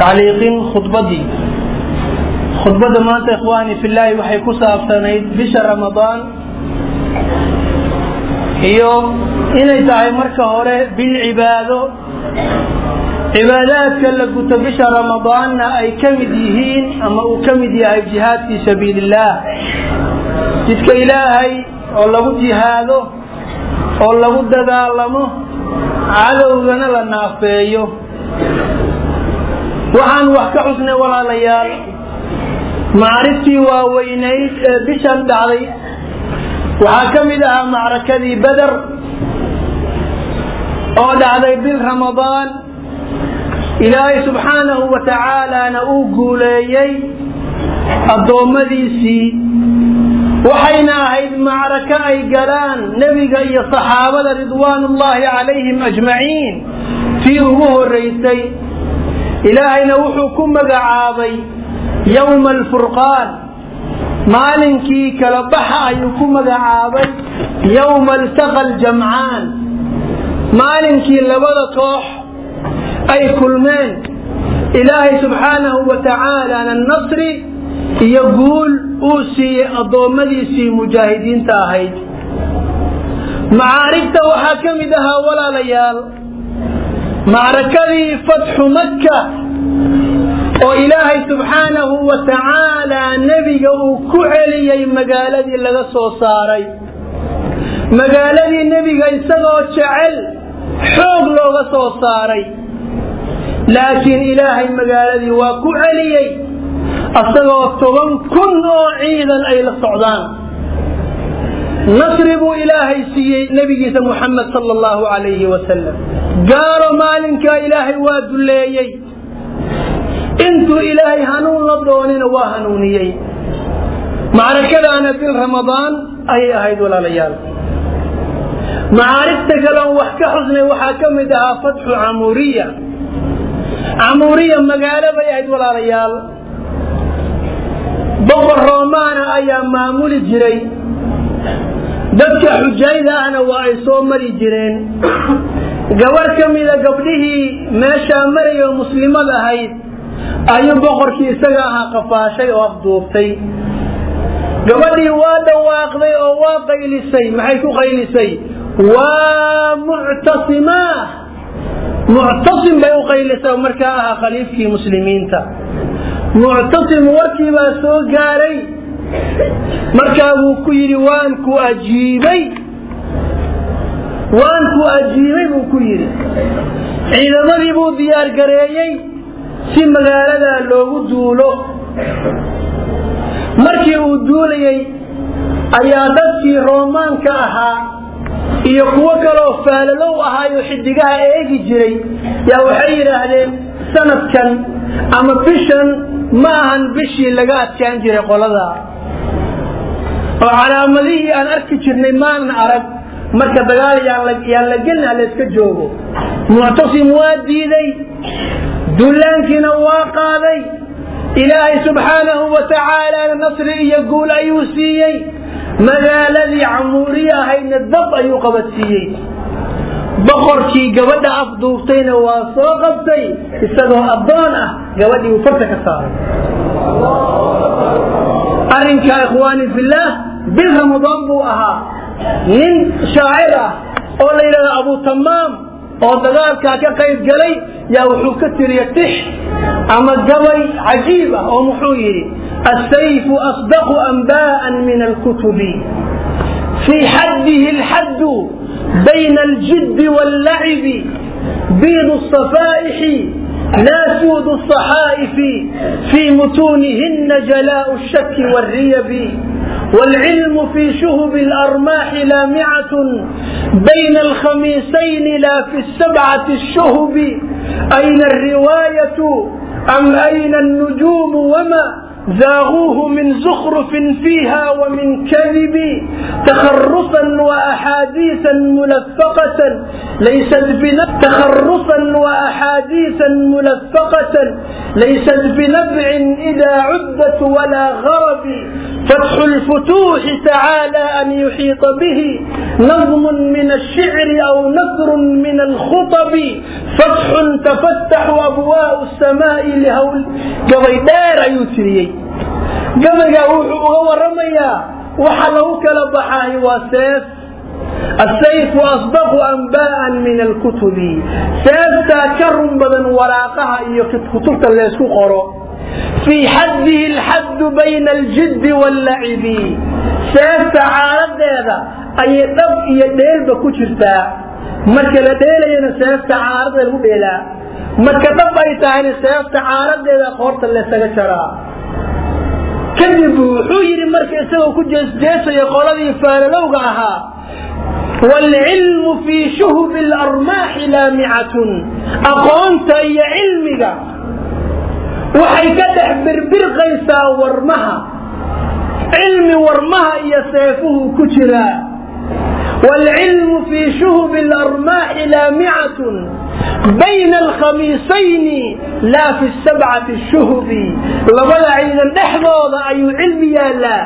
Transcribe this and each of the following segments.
tacliiqin khudbadii. Khudbadda maanta ikhwaani filaahi waxay ku saabsanayd bisha ramadaan iyo inay tahay marka hore bil cibaado cibaadaadka la guto bisha ramadaanna ay ka mid yihiin ama uu ka mid yahay jihaad fii sabiili illaah jidka ilaahay oo lagu jihaado oo lagu dagaalamo cadowgana la naafeeyo waxaan wax ka xusnay walaalayaal macriftii waaweynayd ee bishan dhacday waxaa ka mid ahaa macrakadii beder oo dhacday bil ramadaan ilaahay subxaanahu wa tacaalana uu guuleeyey addoommadiisii waxayna ahayd macrako ay galaan nebiga iyo saxaabada ridwaanullaahi calayhim ajmaciin tii ugu horeysay ilaahayna wuxuu ku magacaabay yowma alfurqaan maalinkii kala baxa ayuu ku magacaabay yowma altaqa aljamcaan maalinkii labada koox ay kulmeen ilaahay subxaanahu wa tacaalana nasri iyo guul uu siiyey addoommadiisii mujaahidiinta ahayd. Macaarigta waxaa ka mid ahaa walaalayaal. Macrakadii fatxu makka oo ilaahay subxaanahu wa tacaalaa nebiga uu ku celiyey magaaladii laga soo saaray. Magaaladii nebiga isagoo jecel xoog looga soo saaray. Laakiin ilaahay magaaladii waa ku celiyey أسلوا التوبان كنوا عيدا أي للصعدان نصرب إلى سي نبي محمد صلى الله عليه وسلم. قال مالك إلهي واد الليي إنتو إلهي هنون ربونين وهنونيي معركة أنا في رمضان أي أهيد ولا ليال. معارك تقلون وحك حزن وحاكم فتح عمورية. عمورية مقالبة أهيد ولا ليال. Boqor roomaana ayaa maamuli jiray. Dadka xujayda ahna waa ay soo mari jireen. Gabarh ka mida gabdhihii meeshaa maraya oo muslimad ahayd ayuu boqorkii isaga ahaa qafaashay oo afduubtay. Gabadhii waa dhawaaqday oo waa qaylisay maxay ku qaylisay? Waa muctasimaa muctasim bay u qaylisay oo markaa ahaa khaliifkii muslimiinta muctasim warkii baa soo gaaray. Markaa buu ku yidhi waan ku ajiibay. Waan ku ajiibay buu ku yidhi. Ciidamadii buu diyaar gareeyey si magaaladaa loogu duulo. Markii uu duulayey ayaa dadkii roomaanka ahaa iyo kuwo kaloo faalalow ahaayo xidigaha eegi jiray. Yaa waxay yidhaahdeen sanadkan ama bishan ma ahan bishii laga adkaan jiray qoladaa oo calaamadihii aan arki jirnay maanan arag marka dagaal yaan la gelin halayska joogo muctasim waa diiday dullaankiina waa qaaday ilaahay subxaanahu wa tacaalana nasri iyo guul ayuu siiyey magaaladii camuuriye ahaydna dab ayuu qabadsiiyey بقر كي جودة أفضو فينا وصاغ زي استدوا أبانا جودة وفرت كثار أرنك يا إخواني في الله بها مضبو أها. من شاعرة أه. أولا إلى أبو تمام أو دغال كاكا قيد جلي يا وحو كتر يتح. أما جوي عجيبة أه. أو محويري السيف أصدق أنباء من الكتب. في حده الحد bayna aljiddi wallacibi biidu الصفائح لا سود الصحائف في متونهن جلاء الشك والريب والعلم في شهب الأرماح لامعة بين الخميسين لا في السبعة الشهب أين الرواية أم أين النجوم وما زاغوه من زخرف فيها ومن كذب تخرصا وأحاديثا ملفقة. ليست بنفس تخرصا وأحاديثا ملفقة. ليست بنبع إذا عدت ولا غرب. فتح الفتوح تعالى أن يحيط به. نظم من الشعر أو نثر من الخطب. فتح تفتح أبواء السماء لهول قبل دار أيوتريي قبل يقول رميا وحلوك لبحاه وسيف السيف أصدق أنباء من الكتب سيفتا كرم بدن وراقها إيو كتبت اللي يسكو قرو في حده الحد بين الجد واللعب سيفتا عارض هذا أي دب إيو ديل بكتشرتا مركا لديل سيفتا عارض ديلا مركا دب أي تاهن سيفتا عارض هذا قورت اللي سكتشرا كذب وحو يري مركا اسغو كو جسديس يا قولدي والعلم في شهب الارماح لامعه اقونت يا علمك وحي كدح بربر قيسا ورمها علم ورمها يا سيفه كجراه waalcilmu fii shuhubi alarmaaxi laamicatun بين الخميسين لا في السبعة الشهب. لبدا عيدا دحضوضا أي علم يالا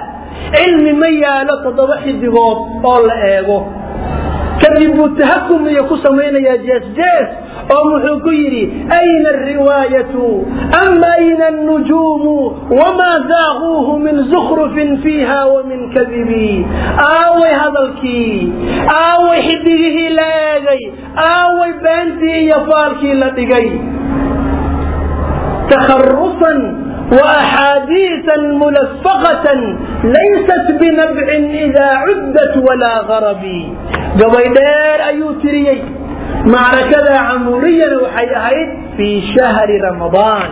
علم ما يالا تضبحي دقوط أول إيغو. كذب التهكم يكو أو محكيري أين الرواية؟ أم أين النجوم؟ وما زاغوه من زخرف فيها ومن كذب؟ آوي هذا الكي آوي حديه لاغي آوي بنتي يفالكي لدقي تخرصا وأحاديثا ملفقة ليست بنبع إذا عدت ولا غرب. قبيدار أيوتريي. معركة عموريا وحي أهيد في شهر رمضان.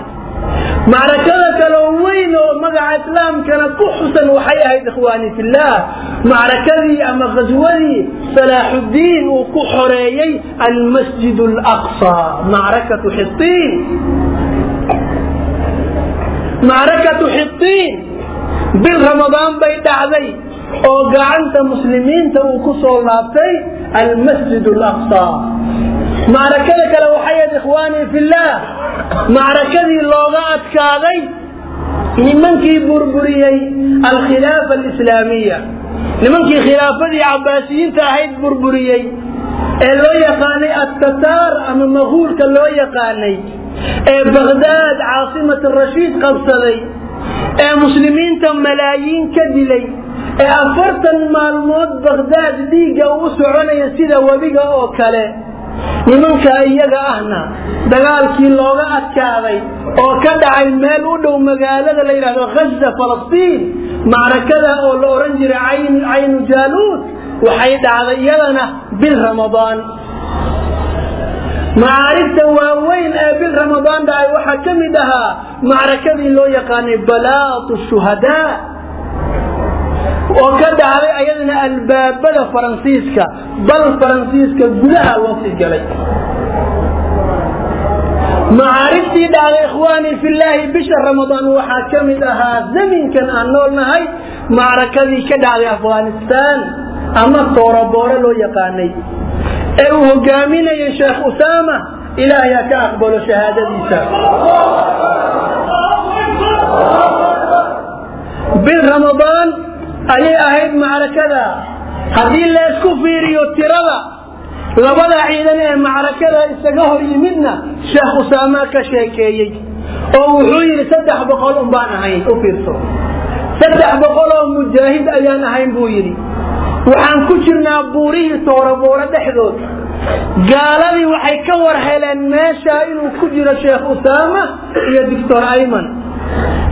معركة كلوين ومقع إسلام كان كحسا وحي أهيد إخواني في الله. معركة أما غزوة صلاح الدين وكحريي المسجد الأقصى معركة حطين. معركة حطين. بالرمضان بيت عذي oo gacanta muslimiinta uu ku soo laabtay almasjid alaqsa. Macrakada kale waxay ahayd ikhwaanii fillaah macrakadii looga adkaaday nimankii burburiyey alkhilaafa alislaamiya nimankii khilaafadii cabbaasiyiinta ahayd burburiyey ee loo yaqaanay attataar ama mahuulka loo yaqaanay ee bagdaad caasimat rashiid qabsaday ee muslimiinta malaayiin ka dilay ee afartan maalmood bagdaad dhiigga uu soconaya sida webiga oo kale nimanka iyaga ahna dagaalkii looga adkaaday oo ka dhacay meel u dhow magaalada la yidhahdo ghaza falastiin macrakada oo la odhan jiray caynu jaaluud waxay dhacday iyadana bil ramadaan macaarifta waaweyn ee bil ramadaan dhacay waxaa ka mid ahaa macrakadii loo yaqaanay balaatu shuhadaa oo ka dhacday ayadana albaabada faransiiska bal faransiiska gudaha sii galay macaariftii dhacday ikhwaanii fillaahi bisha ramadaan waxaa ka mid ahaa zaminkan aan nool nahay macrakadii ka dhacday afghanistaan ama tooraboore loo yaqaanay ee uu hogaaminayay sheekh usaama ilaahay ha ka aqbalo shahaadadiisa bil ramadaan أني أهيد مع ركلا هذه لا في ريو تيرلا لولا عيدنا مع ركلا استقهر يمنا شيخ أسامة كشيكي. أو حوي لسدح بقولهم بان هين أفرسو سدح بقولهم مجاهد أيان هين بويري وحان كتشرنا بوري ثورة بورة دحضوت قال لي وحيكور هلان ما شاء إنو كجر شيخ أسامة. يا دكتور أيمن.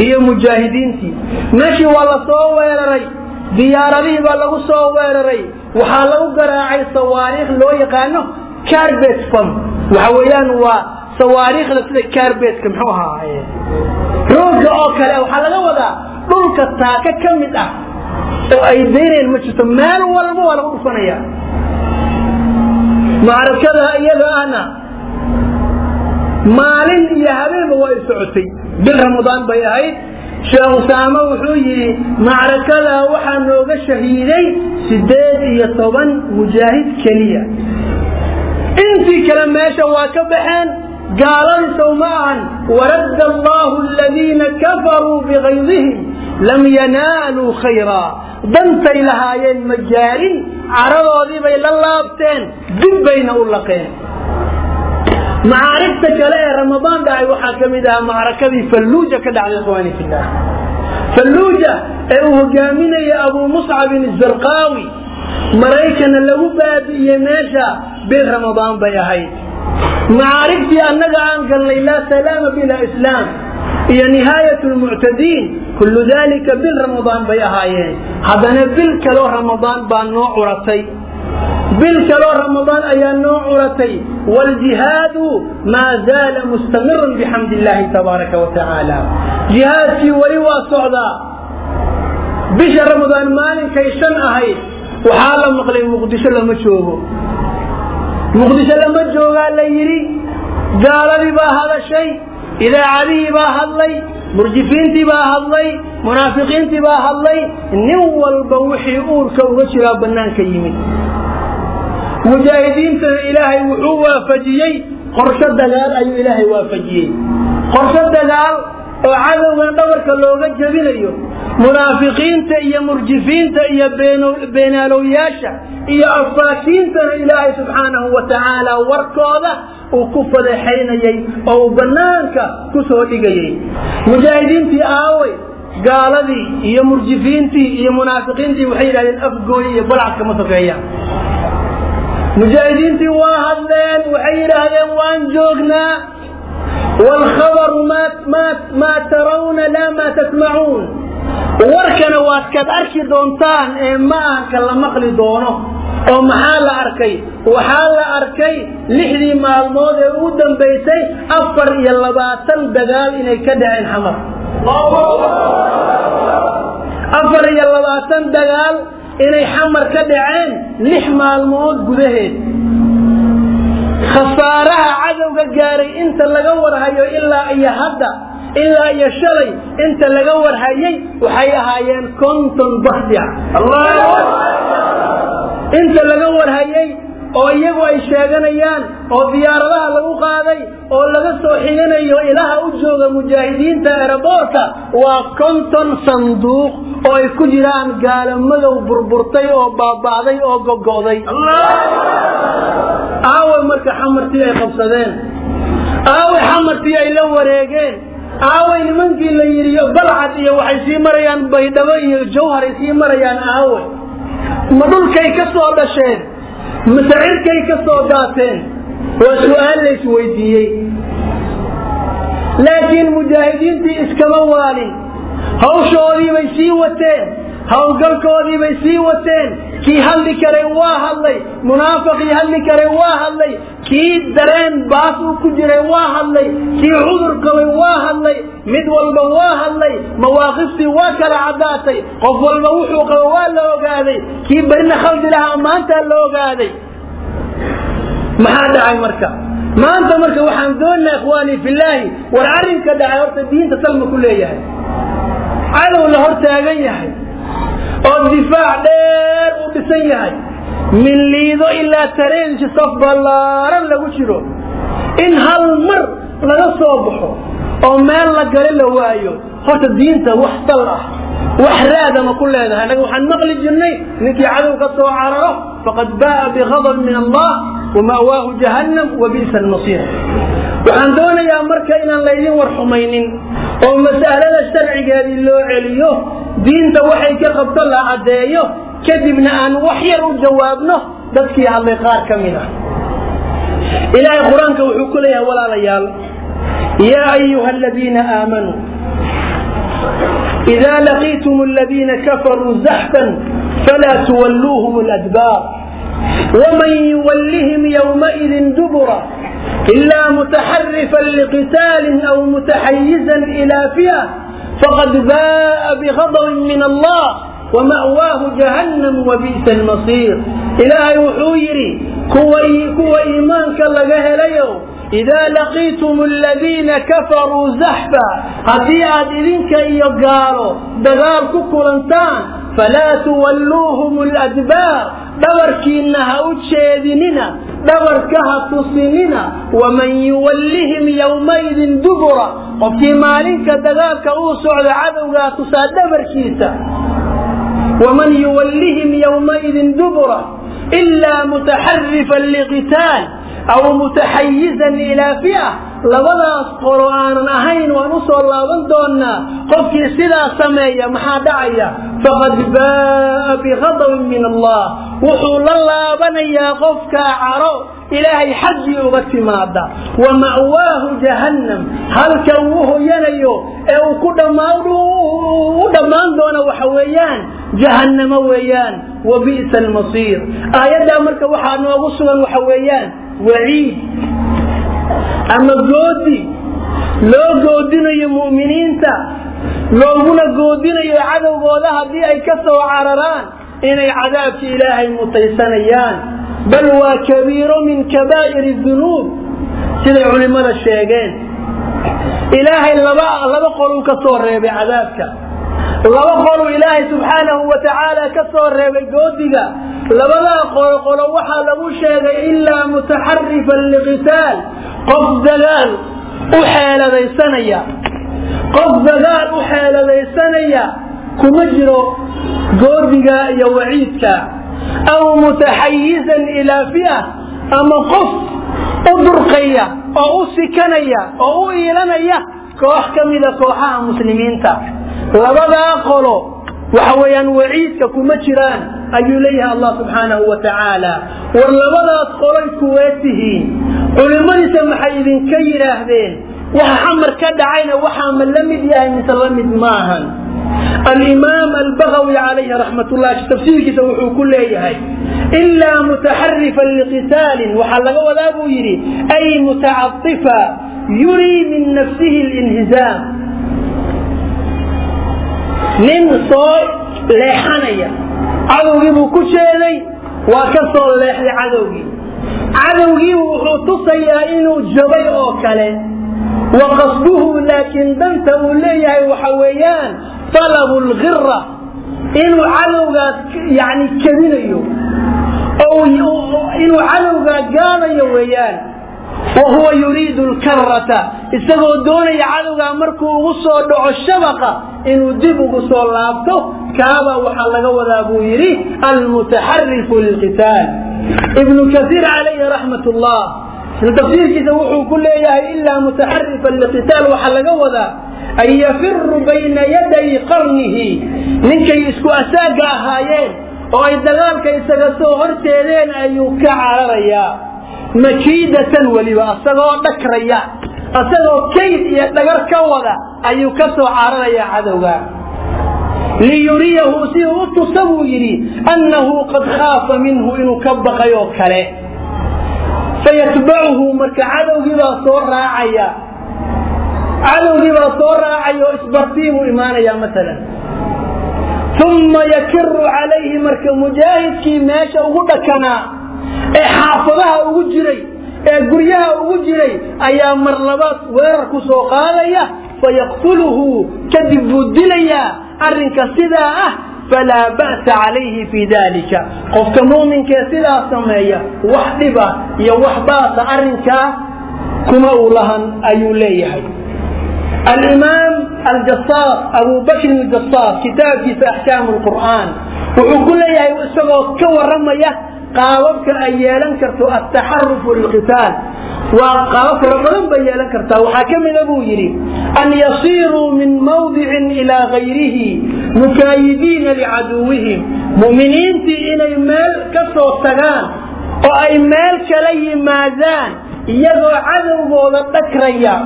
Iyo mujaahidiintii. Meeshii waa la soo weeraray diyaaradihii baa lagu soo weeraray. Waxaa lagu garaacay sawaariikh loo yaqaano carbet fam waxa weeyaan waa sawaariikhda sida carbetka muxuu ahaaye? Rooga oo kale waxaa laga wadaa dhulka taaka ka mid ah oo ay daynayaan ma jirto meel walba waa lagu dhufanaya macrakada iyada ahna maalin iyo habeenba waa i socotay bil ramadaan bay ahayd sheekh usaamo wuxuu yidhi macrakada waxaa nooga shahiiday sideed iyo toban mujaahid keliya intii kale meesha waa ka baxeen gaaladii sow ma ahan waradda allahu aladiina kafaruu bigayظihim lam yanaaluu khayraa dantay lahaayeen ma gaarin caradoodii bay la laabteen dib bayna u laqeen macaarigta kale ee ramadaan dhacay waxaa ka mid ahaa macrakadii falluuja ka dhacday ikhwaani fillah falluuja ee uu hogaaminaya abuu muscabin zarqaawi maraykana lagu baabi'iyey meesha bil ramadaan bay ahayd macaarigtii annaga aan galnay laa salaama bilaa islaam iyo nihaayat lmuctadiin kullu dalika bil ramadaan bay ahaayeen haddana bil kaloo ramadaan baa noo curatay بالكلام رمضان أي نوع عرتي والجهاد ما زال مستمرا بحمد الله تبارك وتعالى. جهاد في ولي وصعدة. بشهر رمضان مال كي شن أهي. وحالا مقلي مقدشة لما تشوفه مقدشة لما تشوفه قال لي يري. قال لي با هذا الشيء. إذا علي با هذا مرجفين تبا هذا منافقين تبا هذا نوال بوحي أور كوغشرا بنان كيمين mujaahidiintana ilaahay wuxuu waafajiyey qorsho dagaal ayuu ilaahay waafajiyey. Qorsho dagaal oo cadowgan dhabarka looga jebinayo munaafiqiinta iyo murjifiinta iyo beenaalowyaasha iyo afaakiintana ilaahay subxaanahu wa tacaala warkooda uu ku fadeexaynayey oo uu bannaanka ku soo dhigayey mujaahidiintii aawey gaaladii iyo murjifiintii iyo munaafiqiintii waxay yidhahdeen afgooyi iyo balcadka ma safeeyaan مجاهدين في واحد لين وعير هذين وان جوغنا والخبر ما ما ما ترون لا ما تسمعون. وركنا واتكب أركي دونتان إيه ما كلا مقلي دونه. أو محال أركي وحال أركي لحدي ما الموضع ودن بيسي أفر يلا باتل بدال إني كدعين حمر. أفر يلا باتل بدال inay xamar ka dhaceen lix maalmood gudaheed. Khasaaraha cadowga gaaray inta laga warhayo ilaa iyo hadda ilaa iyo shalay inta laga warhayay waxay ahaayeen konton baxdic inta laga warhayay oo iyagu ay sheeganayaan oo diyaaradaha lagu qaaday oo laga soo xiganayo ilaha u jooga mujaahidiinta eraboorka waa konton sanduuq oo ay ku jiraan gaalo burburtay oo baaba'day oo gogo'day aaway marka xamartii ay qabsadeen aaway xamartii ay la wareegeen aaway nimankii la yidhi balcad iyo waxay sii marayaan baydhabo iyo jawharay sii marayaan aaway ma dhulkay ka soo dhasheen soo daateen waa su-aal la isweydiiyey laakiin mujaahidiintii iskama waalin hawshoodii bay sii wateen هەڵگەڵ کۆدی بەسی و تێن کی هەلی کەرێ وا هەڵی منافقی هەلی کەرێ وا هەڵی کی دەرێن باس و کوجرێ وا هەڵی کی حضر کەڵی وا هەڵی مدول بە وا هەڵی مواقفی وا کەرا عداتی قفول موح و قەڵی وا لۆگادی کی بەرن خەڵج عن مركة ما أنت مركة وحمد لله إخواني في الله والعرم كدعي ورث تسلم كل يعني على ولا ورث أجي oo difaac dheer uu dhisan yahay. Min liido ilaa tareensi saf ballaaran lagu jiro. In hal mar laga soo baxo oo meel la gale la waayo horta diinta wax sal ah wax raadama ku leedahay. Annaga waxaan maqli jirnay ninkii cadow ka soo cararo faqad ba'a bighadab min allah wama'waahu jahannam wa bi'sa almasiir. Waxaan doonayaa marka inaan laydin war xumaynin oo mas'alada sharcigeedii loo celiyo دينتا وحي كخبت الله عدايو. كذبنا أن وحي جوابنا. دك يا الله قار كمينا. إلى القرآن كوحكو ليا ولا ليال. يا أيها الذين آمنوا إذا لقيتم الذين كفروا زحفا فلا تولوهم الأدبار. ومن يولهم يومئذ دبرا إلا متحرفا لقتال أو متحيزا إلى فئة فقد باء بغضب من الله ومأواه جهنم وبئس المصير. إلهي وحويري كوى كوى إيمانك لقاه ليو. إذا لقيتم الذين كفروا زحفا هديات إذنك إيقارو دغال كوكولنتان فلا تولوهم الأدبار. دورك إنها أتشيد منا دوركها تصمنا ومن يولهم يومئذ دبرا. وفي مالك دلاك أوسع العدو لا تساد بركيسا ومن يولهم يومئذ دبرا. إلا متحرفا لقتال أو متحيزا إلى فئة. Labadaas qolo aanan ahayn waan u soo laaban doonaa qofkii sidaa sameeya maxaa dhacaya faqad baaa bighadabin min allah wuxuu la laabanayaa qofkaa caro ilaahay xaggii uga timaada wa ma'waahu jahannam halka uu hoyanayo ee uu ku u dhammaan doono waxa weeyaan jahannamo weeyaan wa bi'sa almasiir aayaddaa marka waxaa noogu sugan waxa weeyaan waciid ama goodi loo goodinayo mu'miniinta looguna goodinayo cadowgooda haddii ay ka soo cararaan inay cadaabka ilaahay mutaysanayaan. Bal waa kabiiro min kabaa'iri dunuub siday culimmada sheegeen. Ilaahay laba qoluu ka soo reebay cadaabka. Laba qoluu ilaahay subxaanahu wa tacaala ka soo reebay goodiga. Labadaa qolo qolo waxaa lagu sheegay ilaa mutaxarifan liqitaal قبضدان أحيل ذي سنيا قبضدان أحيل ذي سنيا كمجر قربك يا وعيدك. أو متحيزا إلى فئة. أما قف أدرقيا. أو سكنيا أو إيلانيا كأحكم إلى كوحا مسلمين تا. لبدا قولوا وحويا وعيدك كمجران. Ayuu leeyahay allah subxaanahu wa tacaala war labadaas qoloy kuwee tihiin culimmadiisa maxay idinka yidhaahdeen waxa xamar ka dhacayna waxaa ma la mid yahay mise la mid maahan raxmat ullah tafsiirkiisa wuxuu ku leeyahay ilaa mutaxarifan liqitaalin waxaa laga wadaa buu yidhi ay mutacaifa yurii min nafsihi linhizaam nin soo leexanaya عدوغي بو كشيلي وكسر لحل عدوغي عدوغي وحو تصي انو جبي اوكالي وقصده لكن دمت ولي وحويان طلب الغرة انو عدوغا يعني كبير أو انو عدوغا قام يويان وهو يريد الكرة. استغو دوني عدوغا مركو غصو دعو الشبقة. إن وجبوا غصو اللابتو كابا وحلق وذا بويري المتحرف للقتال. ابن كثير عليه رحمة الله. من تفسير كتوحو كل إله إلا متحرفا للقتال وحلق وذا. أن يفر بين يدي قرنه. من كي يسكو أساقا هايين. وإن دغال كي يسكسو غرتين أن يكع رياه مكيدة ولو أصدقوا بكريا أصدقوا كيف يتقر كوضا أي كسو عرايا عدوا ليريه سيه تسويري أنه قد خاف منه إن كبق يوكله فيتبعه مك عدو إذا صور راعيا عدو إذا صور راعيا إسبرتيه إيمانا يا مثلا ثم يكر عليه مركب مجاهد كي ماشى وغدكنا ee xaafadaha ugu jiray ee guryaha ugu jiray ayaa mar labaad weerar ku soo qaadaya fayaqtuluhu kadib buu dilayaa arrinka sidaa ah dalika qofka mu'minkee sidaa sameeya wax dhiba iyo wax baasa arrinkaa kuma uu lahan ayuu leeyahay alimaam aljasaas abu bakrin aljasaas kitaabkiisa axkaamu lqur'aan wuxuu ku leeyahay isagoo ka waramaya قاوبك أيالا كرتو التحرف للقتال. وقاوبك ربنا بيالا كرتو حاكم أبو يري أن يصيروا من موضع إلى غيره مكايدين لعدوهم. مؤمنين في إلى المال كرتو التغان. وأي مال كلي مازان. يدعو عدو بولا تكريا.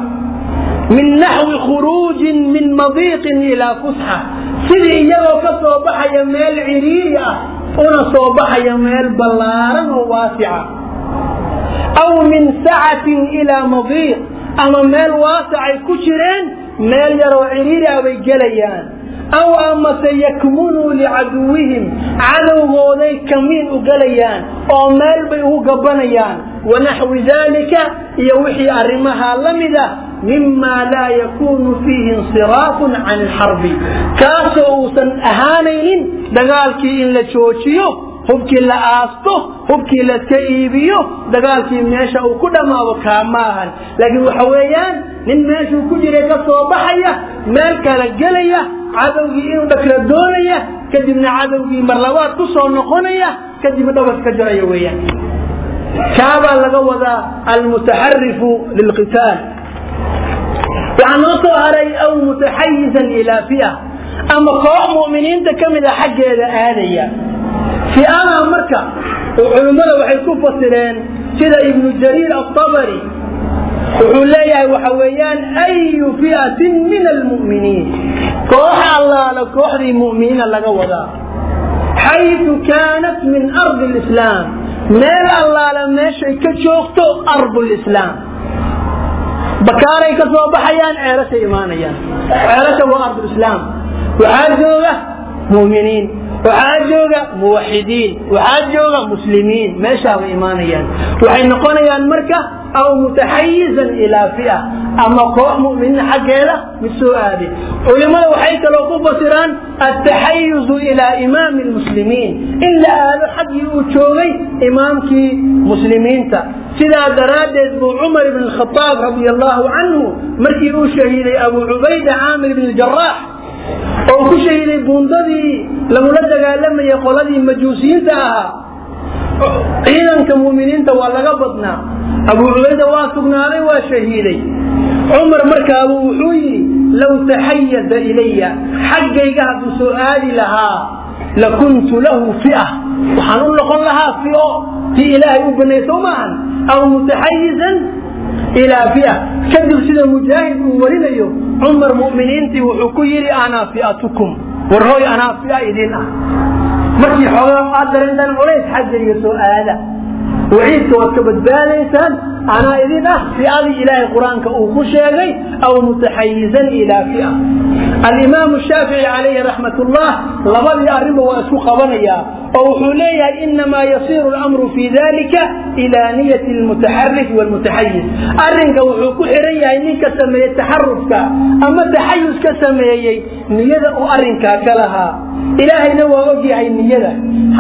من نحو خروج من مضيق إلى فسحة. سيدي يدعو كرتو بحي مال عريريا una soo baxaya meel ballaaran oo waasica aw min sacatin ilaa madiiq ama meel waasicay ku jireen meel yaroo ciriiri ah bay gelayaan أو أما سيكمنوا لعدوهم على غولي كمين وقليان أو مال بيهو قبنيان. ونحو ذلك يوحي أرمها لمدة مما لا يكون فيه انصراف عن الحرب. كاسو سن أهانين دقال كي إن لتشوشيو هبك لا آستو هبك لا تأيبيو دقال كي ماشا وكدما وكاماها لكن وحويان من ماشي وكدري قصو بحيه مالك رجليه cadowgii inuu dhakra doonaya kadibna cadowgii marlabaad ku soo noqonaya kadibna dhabarka ka jaraya weeyaan kaabaa laga wadaa almutaxarifu lilqitaal waxaa noo soo haray aw mutaxayizan ilaa fia ama koox mu'miniinta ka mid a xaggeeda aadaya fi'adaa marka culimmada waxay ku fasireen sida ibnu jariir atabari وحولي وحويان أي فئة من المؤمنين كوح الله لكوح المؤمنين لك وضع حيث كانت من أرض الإسلام ميل الله لما يشعك شوقته أرض الإسلام بكاري كتبوا بحيان عيرت إيمانيا عيرت ارض الإسلام وعزوا له مؤمنين وحاد موحدين وحاد مسلمين. ما شاو إيمانيا يعني. وحين نقول يا المركة أو متحيزا إلى فئة. أما قوة مؤمن حق هذا؟ بسؤالي علماء وحيك لو بصيران التحيز إلى إمام المسلمين. إلا هذا حد يوتشوغي إمامك مسلمين تا. سيدا دراد أبو عمر بن الخطاب رضي الله عنه مركي شهيد أبو عبيدة عامر بن الجراح. Oo ku shahiiday buundadii lagula dagaalamayay qoladii majuusiyiinta ahaa ciidanka muminiinta waa laga badnaa abu cubayda waa sugnaaday waa shahiiday cumar markaabu wuxuu yidhi low taxayaza ilaya xaggayga hadduu soo aadi lahaa lakuntu lahu fia waxaan u noqon lahaa fio tii ilaahay u banay soo maahan aw mutaxayizan إلى فئة. كذب سيد المجاهد كورين اليوم عمر مؤمنين تي وحكويري أنا فئتكم. والرؤي أنا فئة إذن. مكي حوالا قادر عندنا وليس حجر هذا. وعيد توكبت باليسا أنا إذن فئة إلى القرآن كأوخشي أو متحيزا إلى فئة. الإمام الشافعي عليه رحمة الله لظل أرمه وأسوق بنيا ووحول إنما يصير الأمر في ذلك إلى نية المتحرك والمتحيز. أرنك وحوكو حريا إنك سمي التحرك أما التحيز كسمي نية أرنك كلها. إلهي نوى وقع النية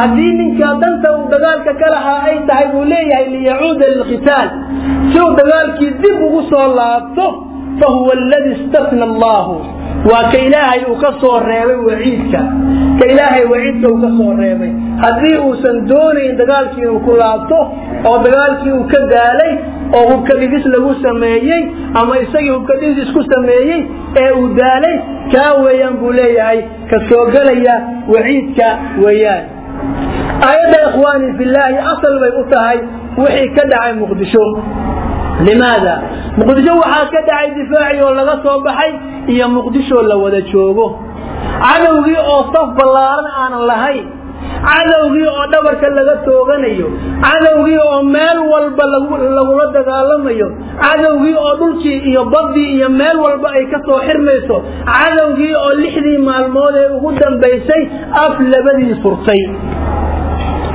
هذه منك أدنت وبذلك كلها أي تحيب ليه ليعود للقتال. شو بذلك يدبه صلاته فهو الذي استثنى الله. Waa ka ilaahay uu ka soo reebay waciidka. Ka ilaahay waciidka uu ka soo reebay. Haddii uusan doonayn dagaalkii inuu ku laabto oo dagaalkii uu ka daalay oo hubka dhigis lagu sameeyey ama isagii hubka dhigis isku sameeyey ee uu daalay kaa weeyaan buu leeyahay. Ka soo gelaya waciidka weeyaan. Aayadda ikhwaani fillaahi asal bay u tahay wixii ka dhacay muqdisho limaada? Muqdisho waxaa ka dhacay difaacii oo laga soo baxay iyo muqdishoo la wada joogo. Cadowgii oo saf ballaaran aanan lahayn cadowgii oo dhabarka laga tooganayo cadowgii oo meel walba lagula dagaalamayo cadowgii oo dhulkii iyo baddii iyo meel walba ay ka soo xirmayso cadowgii oo lixdii maalmood ee ugu dambaysay af labadii furtay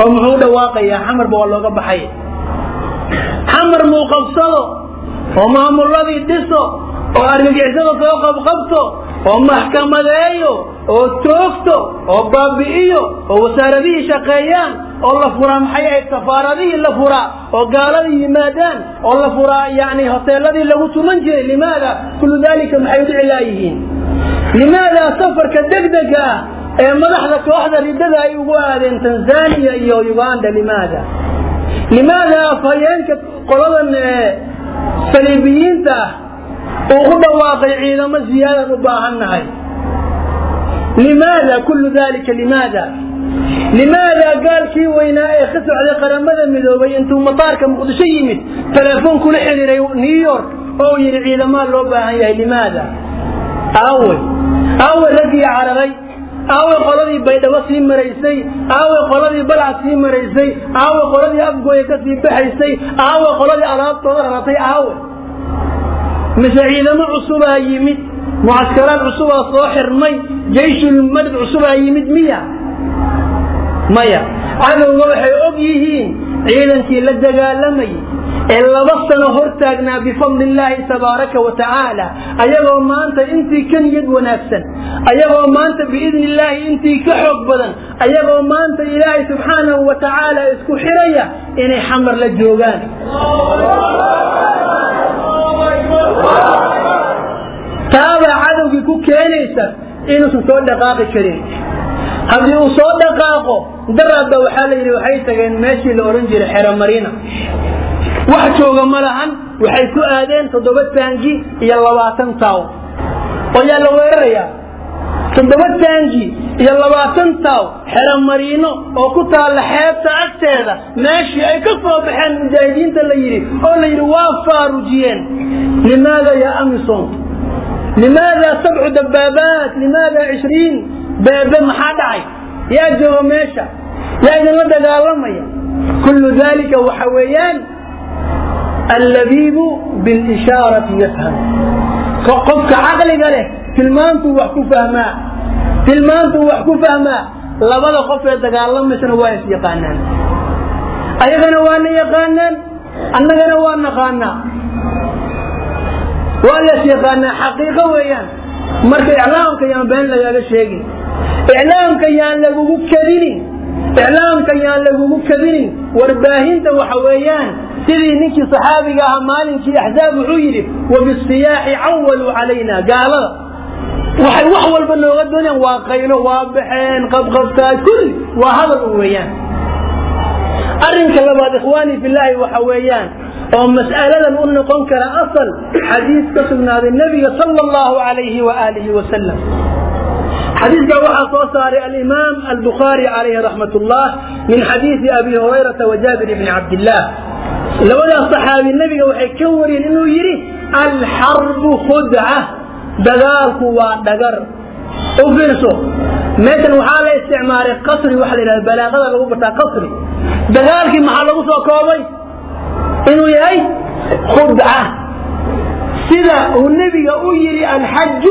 oo muxuu dhawaaqayaa xamarba waa looga baxay xamar muu qabsado oo maamuladii dhiso oo argagixisada soo qabqabto oo maxkamadeeyo oo toogto oo baabi'iyo oo wasaaradihii shaqeeyaan oo la furaa maxay ahayd safaaradihii la furaa oo gaaladii yimaadaan oo la furaa yani hoteeladii lagu tuman jiray limaada kullu dalika maxay udhici laayihiin? Limaada safarka degdega ah ee madaxda kooxda riddada ay ugu aadeen tanzania iyo uganda limaada لماذا فريان قرار آه، سليبيين ته وغدا واقعي لما زيادة مباهنة هاي لماذا كل ذلك؟ لماذا؟ لماذا قال كي وين اخذوا إيه؟ على قلم ماذا من دبي أنتم مطار كم شيء مت تلفون كل حين نيويورك. أو يرعي لما اللوبة هاي لماذا؟ أول. أول الذي عربي aawey qoladii baydhabo sii maraysay aawey qoladii balac sii maraysay aawey qoladii afgooya ka sii baxaysay aawey qoladii alaabtooda raratay aawe mise ciidamo cusubaa yimid mucaskaraad cusubaa soo xirmay jayshulmadad cusubaa yimid miya maya cadowga waxay og yihiin ciidankii la dagaalamayay ee laba sano hortaagnaa bifadli illaahi tabaaraka wa tacaala ayagoo maanta intii ka niyad wanaagsan ayagoo maanta biidni illaahi intii ka xoog badan ayagoo maanta ilaahay subxaanahu wa tacaala isku xiraya inay xamar la joogaan. Taabaa cadowgii ku keenaysa inuusan soo dhaqaaqi karin. Haddii uu soo dhaqaaqo daraadba waxaa la yidhi waxay tageen meeshii la odhan jiray xero mariina wax jooga ma lahan waxay ku aadeen toddoba taangi iyo labaatan taaw oo yaa la weerarayaa toddoba taangi iyo labaatan taaw xero mariino oo ku taalla xeebta agteeda meeshii ay ka soo baxeen mujaahidiinta la yidhi oo la yidhi waa faarujiyeen limaada ya amisom limaada sabcu dabaabaat limaada cishriin beebe maxaa dhacay yaa jooga meesha yaa idinla dagaalamaya kullu dalika waxa weeyaan اللبيب بالإشارة يفهم. فقف عقلي قاله تلمان توحك فهما. تلمان توحك فهما. لبدا قف يتقال لما سنوايا في يقانان أي غنوان يقانان أن غنوان نقانا ولا في يقانان حقيقة ويان. مرك إعلام كيان بين لا يلا إعلام كيان لغو مكذني إعلام كيان لغو مكذني ورباهين توحويان. سيدي نيكي صحابي قال مالين كي احزاب عيري وبالسياح عولوا علينا قال وحي وحول بانه غدنا واقينه وابحين قد غفتاج كل وهذا الرويان ارنك الله اخواني في الله وحويان وهم مسألة لم نقوم كلا أصل حديث كسبنا النبي صلى الله عليه وآله وسلم حديث جواه صار الإمام البخاري عليه رحمة الله من حديث أبي هريرة وجابر بن عبد الله لولا صحابي النبي هو حكوري إنه يري الحرب خدعة. دقاك ودغر اوفرسو مثل وحال استعمار قصري وحال إلى البلاغة وقبرتا قصري. دقاك مع لغوص وكوبي إنه يري خدعة. سيدا والنبي هو يري الحج.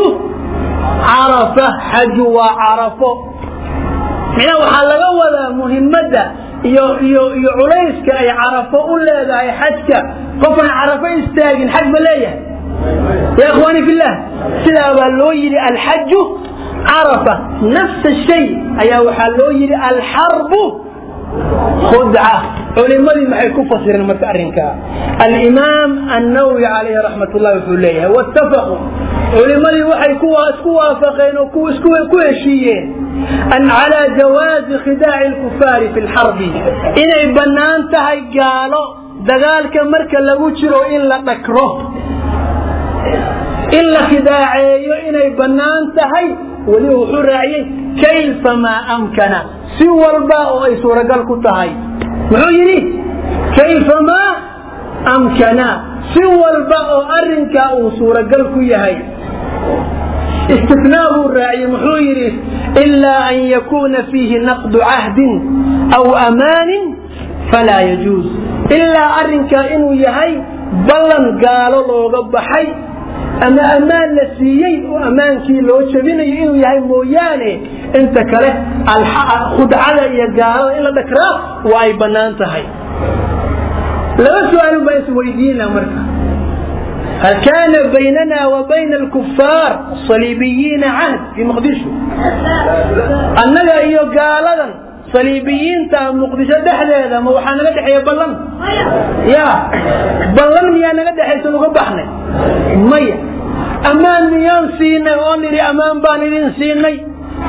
عرفة حج وعرفة. من وحال لغوة مهمة يو يو يو عليسك اي عرفة ولا اي حتك قفا عرفة استاقن حق بلاية يا اخواني في الله سلاوة لويري الحج عرفة نفس الشيء اي اوحى الحرب خدعة. علمني ما يكون فصيرا ما تعرينك الإمام النووي عليه رحمة الله وفليه واتفقوا. علمني ما يكون اسكوا فقين وكو اسكوا أن على جواز خداع الكفار في الحرب. إن إبنان تهي قالوا دقالك لا لغوشلو إلا تكره إلا خداعي إن إبنان تهي وليه حرعي كيفما أمكنه si walba oo ay suuragal ku tahay muxuu yidhi kayfa maa amkana si walba oo arrinkaa uu suuragal ku yahay raaciyey muxuu yidhi ilaa an yakuuna fiihi naqdu cahdin aw amaanin falaa yajuuz ilaa arrinkaa inuu yahay ballan gaalo looga baxay أما أمان لسيين وأمان كي لو تشبين يعينو يعين موياني. أنت كره الحق خد على يجاه إلا ذكرى وأي بنان تهي. لو سؤال بيس ويدين أمرك هل كان بيننا وبين الكفار الصليبيين عهد في مقدشو أننا أيو قال صليبيين تا مقدسة دحلة هذا مو حنا ندحي يا بلن يا بلن يا ندحي سلوك بحنا مية أمان نيان سينا وان لي أمان بان لين سينا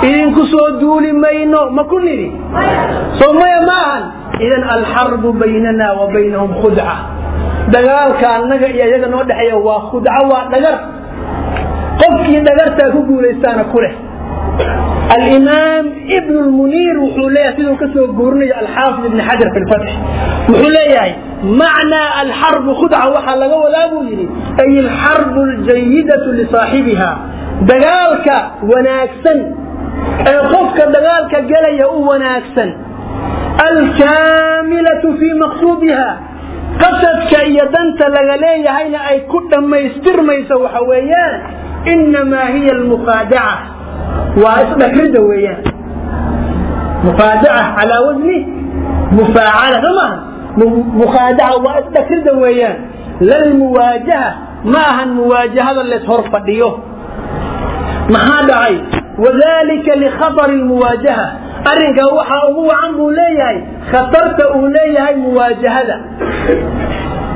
إذن كسو دولي مينو ما كن لي سو مية ما هن إذن الحرب بيننا وبينهم خدعة دقال كان نجا يا جدا ندحي وخدعة ودقر قفكي دقر تاكو بوليستانا كله الإمام ابن المنير وحوليه لي أسيده كسر الجورني الحافظ ابن حجر في الفتح. وحوليه لي معنى الحرب خدعة وحلقة ولا بوجري أي الحرب الجيدة لصاحبها. دقالك وناكسن. الخوفك دقالك قلي وناكسن. الكاملة في مقصودها. قصد كيدنت لغلي هين أي كل ما يستر ما يسوي حويان. إنما هي المخادعة واسمه كردة وياه. مفادعة على وزني مفاعلة ثم مخادعة واسمه كردة للمواجهة ما هن مواجهة اللي تهرب ديوه ما هذا وذلك لخطر المواجهة. أرنك وحا أبو عم أوليهي خطرت أوليهي مواجهة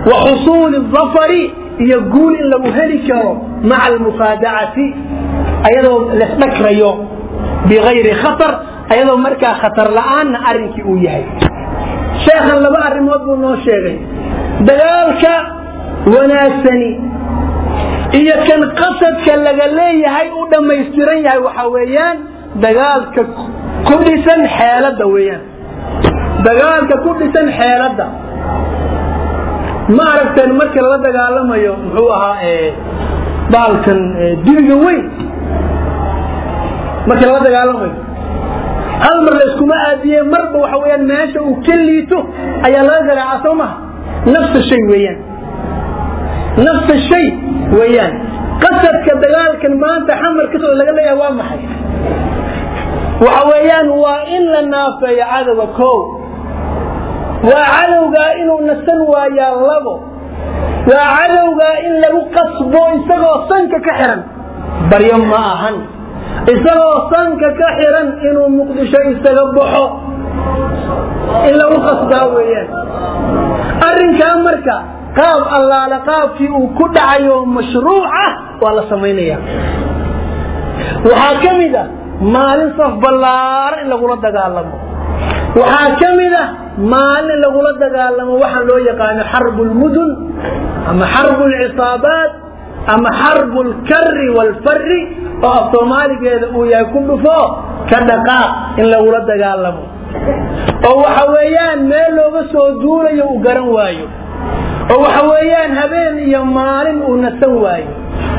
وحصول الظفر يقول إن لو هلكه مع المخادعة. Ayadoo lesdhakrayo bigayri khatar ayadoo markaa khatar la'aanna arrinkii uu yahay. Sheekhan laba arrimood buu noo sheegay. Dagaalka wanaagsani iyo kan qasadka laga leeyahay u dhammaystiran yahay waxa weeyaan dagaalka ku dhisan xeeladda weeyaan. Dagaalka ku dhisan xeeladda ma aragteen marka lala dagaalamayo muxuu ahaa baalkan dibiga weyn marka lala dagaalamayo hal mar la iskuma aadiye marba waxa weyaan meesha uu ka liito ayaa laga garaaca soo maha. Nafsa shay weeyaan. Nafsa shay weeyaan. Qasadka dagaalkan maanta xamar ka soo laga leeyahay waa maxay? Waxa weeyaan waa in la naafeeyo cadowga kow. Waa cadowgaa inuu nasan waayaa labo. Waa cadowgaa in lagu qasbo isagoo sanka ka xiran. Baryo ma ahan isagoo sanka ka xiran inuu muqdisho isaga baxo. In lagu qasbaa weeyaan. Arrinkaa marka qaab allaale qaabkii uu ku dhacayo mashruuc ah waa la samaynaya waxaa ka mid a maalin saf ballaaran in lagula dagaalamo. Waxaa ka mid ah maalin in lagula dagaalamo waxaa loo yaqaano xarbu lmudun ama xarbu lcisaabaat ama xarbu lkari waalfari oo af soomaaligeeda uu yahay ku dhufo ka dhaqaaq in lagula dagaalamo. Oo waxa weeyaan meel looga soo duulayo uu garan waayo. Oo waxa weeyaan habeen iyo maalin uu nasan waayo.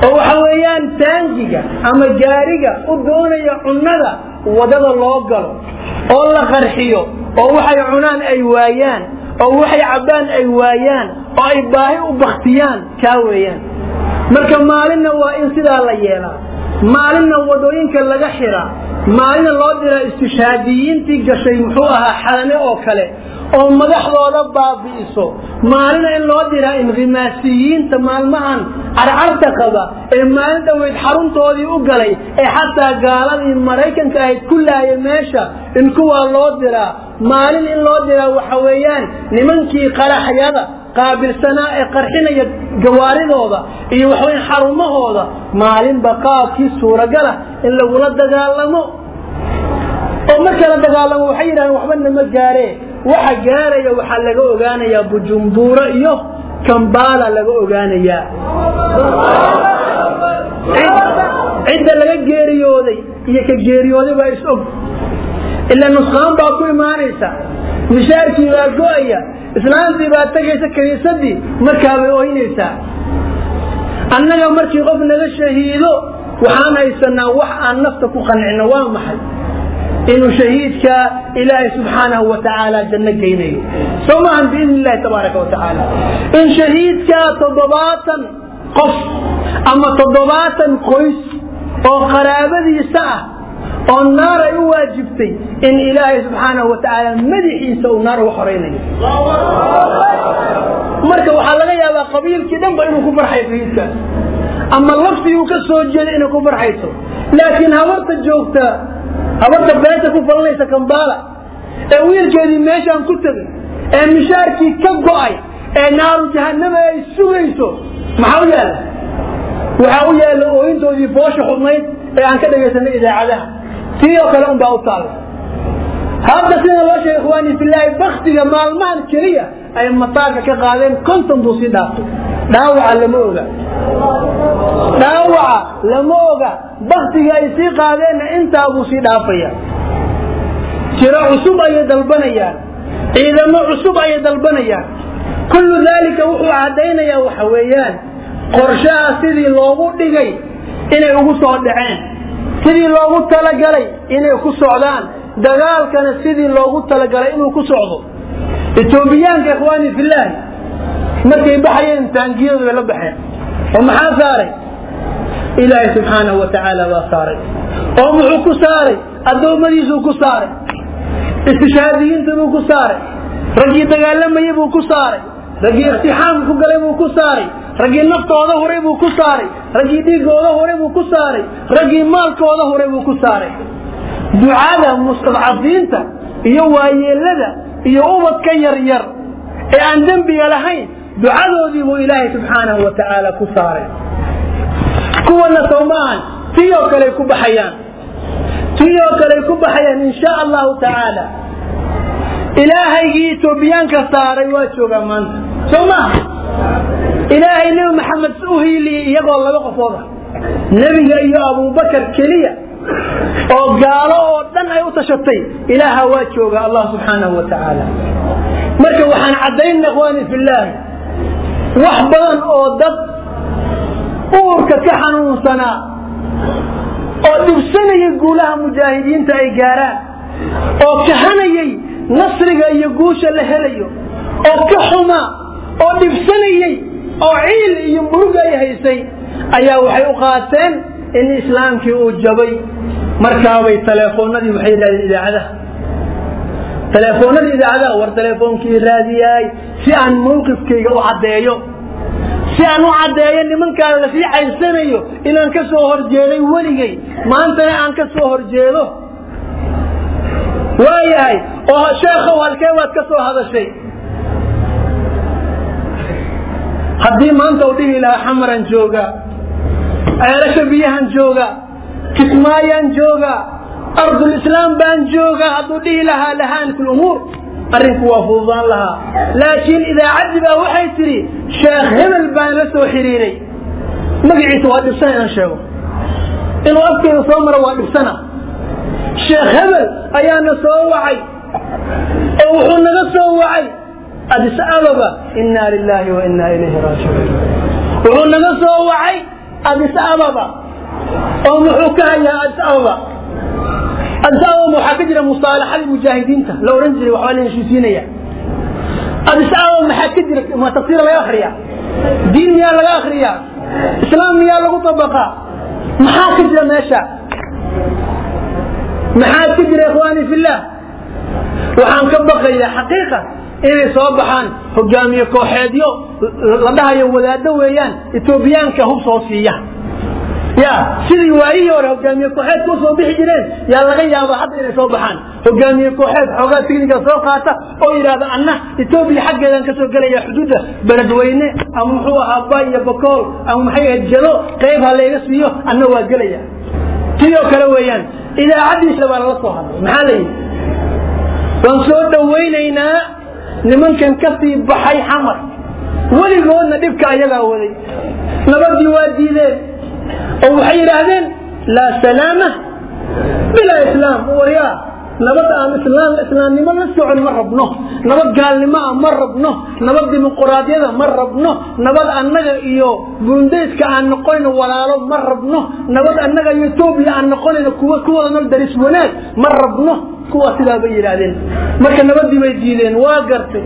Oo waxa weeyaan taangiga ama gaariga u doonaya cunnada waddada loo galo oo la qarxiyo oo waxay cunaan ay waayaan oo waxay cabbaan ay waayaan oo ay baahi u baktiyaan kaa weeyaan marka maalinna waa in sidaa la yeelaa maalinna waddooyinka laga xiraa maalinna loo diraa istishhaadiyiintii gashay muxuu ahaa xalane oo kale oo madaxdooda baabi'iso maalina in loo diraa inkhimaasiyiinta maalmahan carcarta qaba ee maalin dhoweyd xaruntoodii u galay ee xataa gaaladii maraykanka ahayd ku laaya meesha in kuwaa loo diraa maalin in loo diraa waxa weeyaan nimankii qaraxyada qaabilsanaa ee qarxinaya gawaaridooda iyo waxaweya xarumahooda maalinba qaabkii suuragala in lagula dagaalamo oo marka la dagaalamo waxay yidhahdeen waxba nama gaaree waxa gaaraya waxaa laga ogaanayaa bujumbuuro iyo kambaala laga ogaanayaa cidda laga geeriyooday iyo ka geeriyooday baa is og ila nusqaan baa ku imaanaysa. Mishaarkii baa go'aya. Islaantii baa tegaysa kiniisadii markaabay oynaysaa annaga markii qof naga shahiido waxaan haysanaa wax aan nafta ku qancino waa maxay إنه شهيدك إلهي سبحانه وتعالى جنة كيني. ثم عن دين الله تبارك وتعالى. إن شهيدك تضباطا قف أما تضباطا قيس. أو خرابة دي ساعة أو النار يواجبتي. إن إله سبحانه وتعالى مدح سو نار وحريني. مركب حلقي على قبيل كدن بأنه كفر حيث أما اللفظ يوكسو جل إنه كفر حيثه laakiin habarta joogta habarta beenta ku falanaysa kambaala ee wiilkeedii meeshaan ku tegay ee mishaarkii ka go'ay ee naaru jahanama ay sugayso maxaa u yaala waxaa u yaala ooyintoodii boosha xubnayd ee aan ka dhagaysanay idaacadaha tii oo kale unbaa u taalla hadda sida loo sheegay ikhwaani filaahi baktiga maalmahan keliya ay mataarka ka qaadeen konton buu sii dhaaftay dhaawaca lama oga dhaawaca lama oga baktiga ay sii qaadeenna intaa buu sii dhaafaya. Jiro cusub ayay dalbanayaan ciidamo cusub ayay dalbanayaan. Kullu daalika wuxuu caddaynayaa waxa weeyaan qorshaha sidii loogu dhigay inay ugu soo dhaceen sidii loogu talagalay inay ku socdaan dagaalkana sidii loogu talagalay inuu ku socdo. Etoobiyaanka ikhwaani filaahi markay baxayeen taangiyadu bay la baxeen. Oo maxaa saaray ilaahay subxaanahu wa tacaala baa saaray. Oo muxuu ku saaray? Addoommadiisuu ku saaray. Istishhaadiyiinta buu ku saaray. Raggii dagaalamayey buu ku saaray. Raggii iktixaamka ku galay buu ku saaray. Raggii naftooda huray buu ku saaray. Raggii dhiigooda huray buu ku saaray. Raggii maalkooda huray buu ku saaray. Ducada mustadcafiinta iyo waayeelada iyo ubadka yaryar ee aan dembiga lahayn ducadoodii buu ilaahay subxaanahu wa tacaala ku saaray kuwana soo maahan tiyoo kale ku baxayaan. Tiyoo kale ku baxayaan in sha allahu tacaala ilaahaygii etoobiyaanka saaray waa joogaa maanta. Soo ilaahay nebi maxamed u hiiliyey iyagoo laba qofood ah nebiga iyo abubakar keliya. Oo gaalo oo dhan ay u tashatay. Ilaaha waa jooga allah subxaanahu wa marka waxaan caddaynna ikhwaani fillaahi wax badan oo dad uurka ka xanuunsanaa oo dhibsanayay guulaha mujaahidiinta ay gaaraan oo kahanayay nasriga iyo guusha la helayo oo ka xumaa oo dhibsanayey oo ciil iyo murug ay haysay ayaa waxay u qaateen in islaamkii uu jabay. Markaabay teleefoonadii waxay yidhahdeen idaacadaha. Teleefoonadii idaacadaha war teleefoonkii raadiyaay si aan mawqifkayga u caddeeyo si aan u caddeeyo nimankaan la sii caysanayo inaan ka soo horjeeday weligay. Maantana aan ka soo horjeedo. Waayahay oo sheekhow halkee waad ka soo hadashay? Haddii maanta u dhihi lahaa xamaran jooga ceelasha biyahan jooga kismaayaan jooga ardulislaam baan jooga hadduu dhihi lahaa lahaanku lumuur أرنكوا فوضان لها. لكن إذا عذب أو حيثري شاخب البان لسو حريني ما قعيت واحد بسنة أنا شاو إن وقت صامر واحد بسنة شاخب أيان صوعي أو حنا صوعي أدي سأبا إنا لله وإنا إليه راجعون. وحنا صوعي أدي سأبا أو محوكا يا أدي أنتم محاكدين مصالحة المجاهدين لو رنجل وحوالين شيسين يا. أنتم محاكدين ما تصير لا يخريا دين يا لا يخريا إسلام يا لا طبقة محاكد لما يشاء. محاكد يا إخواني في الله. وحان كبق إلى حقيقة. إلى صباحان حجامي كوحيديو. لدها يولاد ويان. إتوبيان كهم صوصيان ya sidii waayihii hore hogaamiye kooxeedka u soo bixi jireen yaa laga yaaba hadda inay soo baxaan. Hogaamiye kooxeed xoogaa tigniga soo qaata oo yidhaahda anna etoobiya xaggeedan ka soo gelaya xuduudda beledweyne ama muxuu ahaa bay iyo bakool ama maxay ahayd jado qayb ha layga siiyo anna waa gelaya. Sidoo kale weeyaan idaacaddiisa baa lala soo hadlay. Maxaa la yidhi? Waan soo dhawaynaynaa nimankan ka sii baxay xamar. Weligoodna dhibka ayagaa waday. Nabadii waa diideen oo waxay yidhaahdeen laa salaama bilaa islaam. Waryaa nabad aan islaam islaamnimo la socon ma rabno nabad gaalnimo ah ma rabno nabad dimuquraadiyada ma rabno nabad annaga iyo buundayska aan noqonayno walaalo ma rabno nabad annaga etoobiya aan noqonayno kuwa kuwada nol daris wanaag ma rabno. Kuwa sidaa bay yidhaahdeen. Marka nabadii bay diideen waa gartay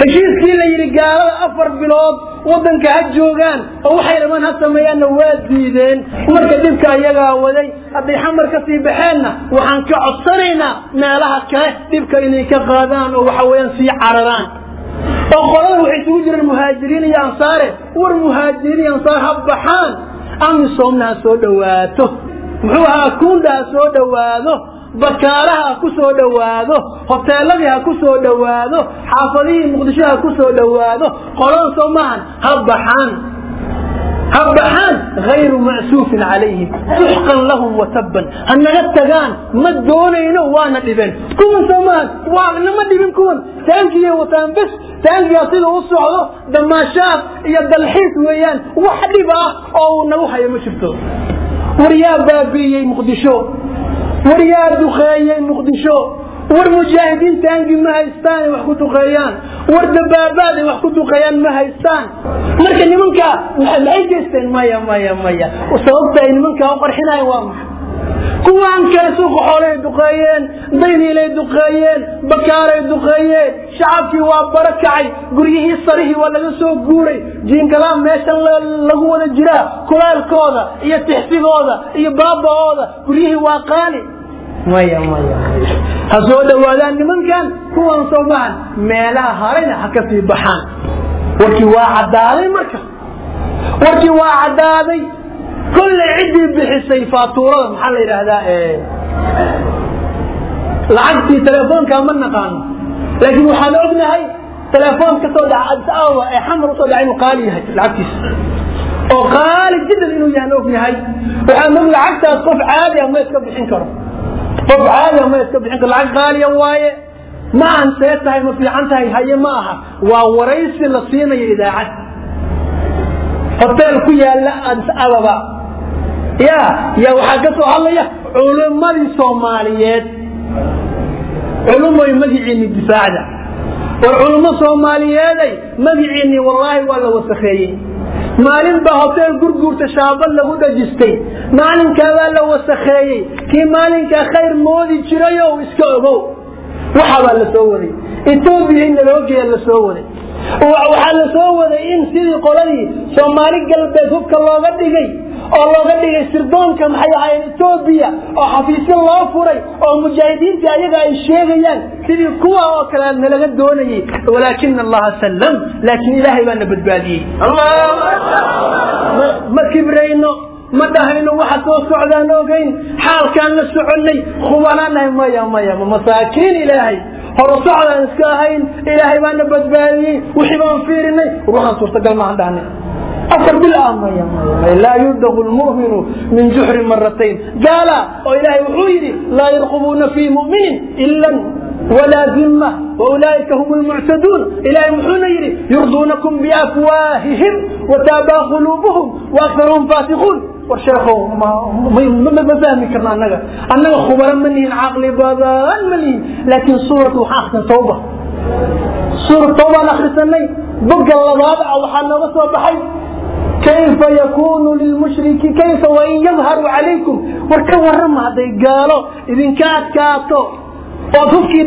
heshiiskii la yidhi gaalada afar bilood wadanka ha joogaan oo waxay rabaan ha sameeyaanna waa diideen. Marka dhibka ayagaa waday hadday xamar ka sii baxeenna waxaan ka codsanaynaa meelaha kale dhibka inay ka qaadaan oo waxa weeyaan sii cararaan. Oo qolada waxay isugu jireen muhaajiriin iyo ansaare war muhaajiriin iyo ansaar ha baxaan. Amisoomna ha soo dhowaato muxuu ahaa kuunda ha soo dhowaado bakaaraha ha ku soo dhowaado hoteeladii ha ku soo dhowaado xaafadihii muqdisho ha ku soo dhowaado qolada soo maahan ha baxaan ha baxaan hayru macsuufin calayhim suxqan lahum watabban ha naga tagaan ma doonayno waana dhibeen kuwan soo maahan waa nama dhibin kuwan taangiyay wataan bes taangiga sida u socdo damaashaad iyo dalxiis weeyaan wax dhib ah oo uu nagu hayo ma jirto war yaa baabi'iyey muqdisho ay wax ku duqeeyaan war dabaabaad ay wax ku duqeeyaan ma haystaan marka nimanka maxay geysteen maya maya maya sababta ay nimankaa u qarxinayan waa maxay kuwaan kale suuqa xoolay duqeeyeen dayniilay duqeeyeen bakaaray duqeeyeen shacabkii waa bara kacay guryihii sarihii waa laga soo guuray jiingalaan meeshan lagu wada jiraa kulaalkooda iyo tixsigooda iyo baaba'ooda guryihii waa qaali maya maya ha soo dhowaadaan nimankan kuwan soo bahan meelaha harayna ha ka sii baxaan warkii waa caddaaday marka warkii waa caddaaday كل عدي بحسي فاتورة. محل إلى هذا إيه. العقد في تلفون كان من نقان. لكن وحال ابن هاي تلفون كتو دع آه، إيه، أو حمر تو دعين وقالي هاي العكس وقال جدا إنه يعني ابن هاي. وحال من العقد أصف عادي أما يسكب الحين كرم أصف عادي أما يسكب الحين كرم العقد غالي وواي ما أنسيت هاي ما في عنده هاي هاي ماها ووريس في الصين إذا عد فتال كويا لا أنت آه أبا يا يا وحاجات الله يا علوم مالي صوماليات. علوم مالي مجعيني بساعدة. والعلوم الصوماليات مجعيني والله ولا وسخيين مالين بهاتين قر قر تشابه لهذا جستين مالين كذا لو وسخيين كي مالين كخير مودي جريو اسكوغو وحبا لسوري انتو بيهن لوجيه لسوري waxaa la soo waday in sidii qoladii soomaali galbeed hubka looga dhigay oo looga dhigay sirdoonka maxay ahaayeen etoobiya oo xafiisyo loo furay oo mujaahidiinta ayaga ay sheegayaan sidii kuwa oo kale nalaga doonayay walaakina allaha sallam laakiin ilaahay baana badbaadiyey ma kibrayno la soconnay khubanaanahay maya maya ma masaakiin ilaahay horo socdaan iska ahayn ilaahay baana badbaadiyey wixii baan fiirinay ruuxan suurtagal maahan dhahnay afar bil ah maya maya laa yudaqu lmu'minu min juxri maratayn gaala oo ilaahay wuxuu yidhi laa yarqubuuna fii mu'minin ilan ولا ذمة وأولئك هم المعتدون محونا يري يرضونكم بأفواههم وتابى قلوبهم وأكثرهم فاسقون والشيخو ما ما ما أنك. أنك خبرا مني العقل بابان مني. لكن سورة وحاحسن توبة. سورة توبة نخر سنة بقى الله أو حالنا بس بحي كيف يكون للمشرك؟ كيف وإن يظهر عليكم؟ وركورم هذا قالوا إذن كات كاتو. ood hubkii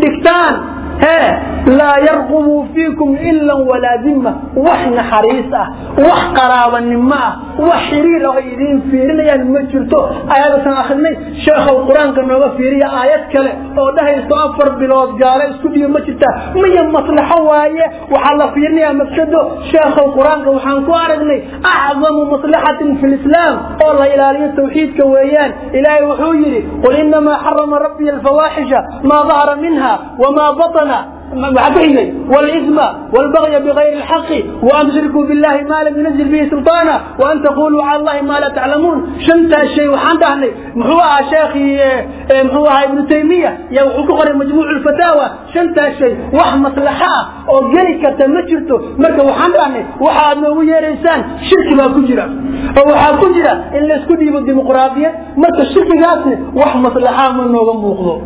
لا يرغب فيكم إلا ولا ذمة. وحن حريصة وحقرا ونماء وحري لغيرين في ريا يعني المجرتو آيات سنأخذني شيخ القرآن كما هو في ريا آيات كلا. أو ده يستغفر بلوات قال استوديو مجرتا مي مصلحة وآية وحالا في ريا يعني مجرتو شيخ القرآن كما هو أردني أعظم مصلحة في الإسلام. الله إلى لي التوحيد كويان. إلهي وحويري. قل إنما حرم ربي الفواحش ما ظهر منها وما بطن. معبيني والإثم والبغي بغير الحق وأن تشركوا بالله ما لم ينزل به سلطانا وأن تقولوا على الله ما لا تعلمون. شنت الشيء؟ وحان دهني محوها شيخي محوها ابن تيمية يا وحكوغر مجموع الفتاوى. شنت الشيء؟ وح مصلحة أو جريكة تمشرته مركا وحان دهني وحاد نوية رئيسان شرك ما كجرة. أو وحاد كجرة. إلا اسكدي بالديمقراطية مركا الشرك قاسني وح مصلحة من نوغم موقضو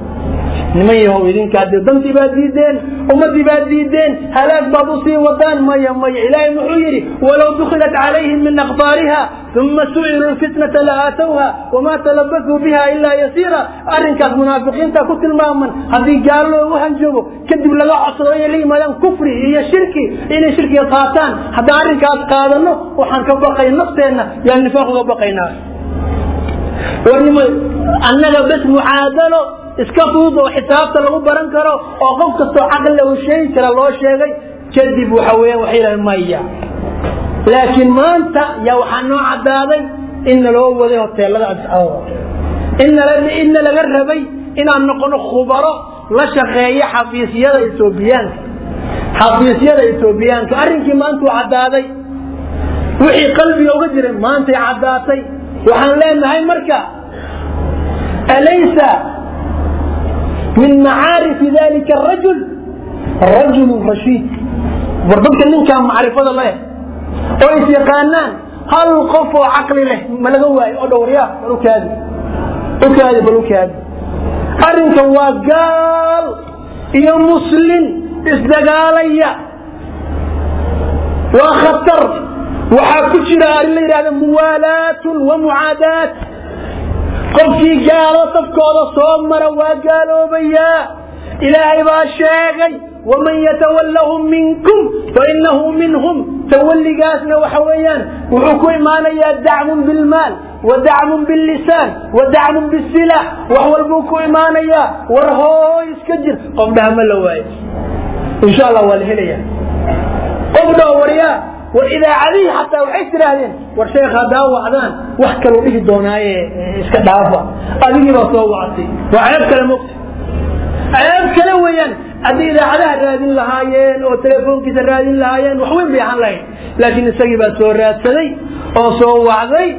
نما يهودين كادر دم تباد زيدين وما تباد زيدين هلاك بابوسي وطان ما يما إلهي محيري ولو دخلت عليهم من أقطارها ثم سئلوا الفتنة لآتوها وما تلبثوا بها إلا يسيرا. أرن كاد منافقين تاكوت المامن هذي قالوا وهنجبوا كدب لغا عصر ويلي ملان كفري إلي شركي إلي شركي قاتان هذا أرن كاد قادنا وحن كبقين نفسينا يعني فاقوا بقينا ورنما أننا بس معادلوا iska fudud oo xisaabta lagu baran karo oo qof kastoo caqli uu sheegi kara loo sheegay kadib waxa weeyaan waxay yidhahdeen maya. Laakiin maanta yaa waxaa noo caddaaday in naloo waday hoteelada addis ababa in laga rabay inaan noqono khubaro la shaqeeya xafiisyada etoobiyaanka xafiisyada etoobiyaanka arrinkii maanta uu caddaaday. Wixii qalbiga uga jiray maantay caddaatay. Waxaan leenahay marka alaysa من معارف ذلك الرجل رجل رشيد وردك من كان معرفة الله. ويس يقانان هل قف عقل له؟ ما لقوا أو دوريا بلو كادي بلو كادي بلو كادي أرنك وقال يا مسلم إسدقاليا وخطر وحاكشر أرلي هذا موالاة ومعاداة qofkii gaalo safkooda soo mara waa gaaloobayaa ilaahay baa sheegay waman yatawallahum minkum fainahu minhum tawalligaasna waxa weeyaan wuxuu ku imaanayaa dacmun bilmaal wadacmun billisaan wadacmun bisilaax wax walbuu ku imaanayaa war hooy iska jir qof dhaha ma la waayo وإذا علي حتى وحيت لهن والشيخ هذا وعدان واحكروا إيه دوناية إيش كدافع. قال لي بصوا وعطي وعيب كلام وقت عيب كلام وين أدي إلى على الرادين لهاين أو تليفون كذا الرادين لهاين وحوين بيحان لهين لكن السقي بسوا الرياد أو صوا وعطي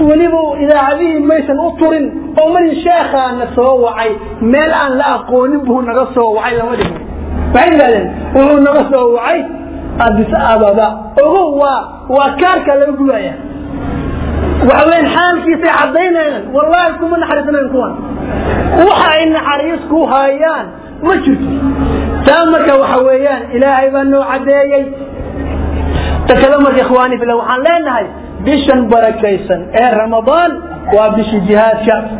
ولبو إذا علي ما يسمى أطر أو من شيخ أن صوا وعي. ما الآن لا أقول به نغصوا وعي لما دفعوا بعيد ذلك. وهو أدس أبدا هو وكارك لم يقولوا وعلين حال كيف عدينا والله يكون من حريصنا يكون وحا إن حريصكو هايان مجد تامك وحويان إلى عبان نوع عدايي تكلمك إخواني في الأوحان لأن هاي بشن بركيسا إيه رمضان وابش جهاد شخص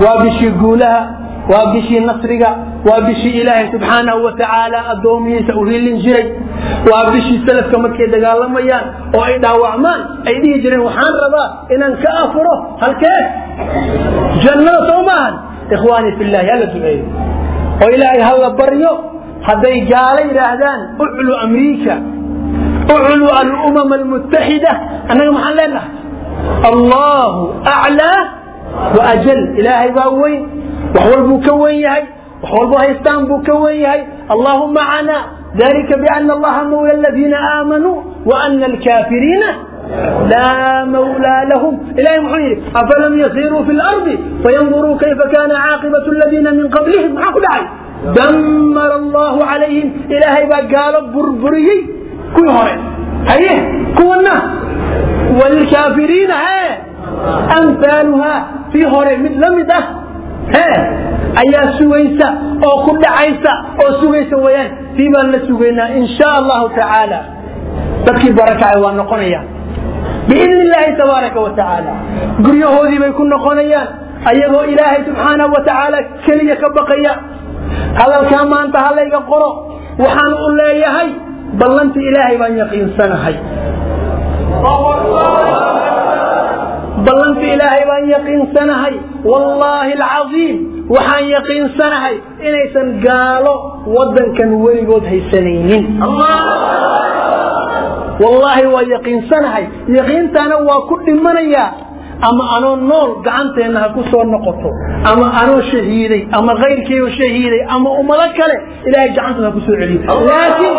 وابش قولها وابش نصرها وابش إله سبحانه وتعالى الدومي سأهيل جريت waa bishii salafka markay dagaalamayaan oo ay dhaawacmaan ay dhihi jireen waxaan rabaa inaan ka afuro halkee jannada soo maahan ikhwaani fillahi hala duceeyo oo ilaahay hala baryo hadday gaalo yidhaahdaan uclu amriika uclu alumam almuttaxida annaga maxaan leenahay allahu aclaa wa ajal ilaahay baa weyn wax walbuu ka wen yahay wax walbo haystaan buu ka wen yahay allahu macana ذلك بأن الله مولى الذين آمنوا وأن الكافرين لا مولى لهم. إلهي محيي أفلم يسيروا في الأرض فينظروا كيف كان عاقبة الذين من قبلهم؟ معقول عين دمر الله عليهم. إلهي قال بربري. كل هرين هيه كونا والكافرين ها أمثالها في هرين مثل ها ayaa sugaysa oo ku dhacaysa oo sugaysa weyaan tii baan la sugaynaa in sha allahu tacaala dadkii barakacay waa noqonayaan biidni illaahi tabaaraka wa tacaala guryahoodii bay ku noqonayaan ayagoo ilaahay subxaanahu wa tacaala keliya ka baqaya hadalkaa maanta halayga qoro waxaan u leeyahay ballantii ilaahay baan yaqiinsanahay بلنت إلهي وأن يقين سنهي. والله العظيم وحان يقين سنهي. إن إيسان قالوا ودن كان وريقود هاي سنينين. الله. والله هو يقين سنهي. يقين تانوا كل اياه أما أنا النور قعنت إنها كسر نقطة أما أنا شهيري. أما غير كيو شهيري. أما أملك له. إلى قعنت إنها كسور عليك لكن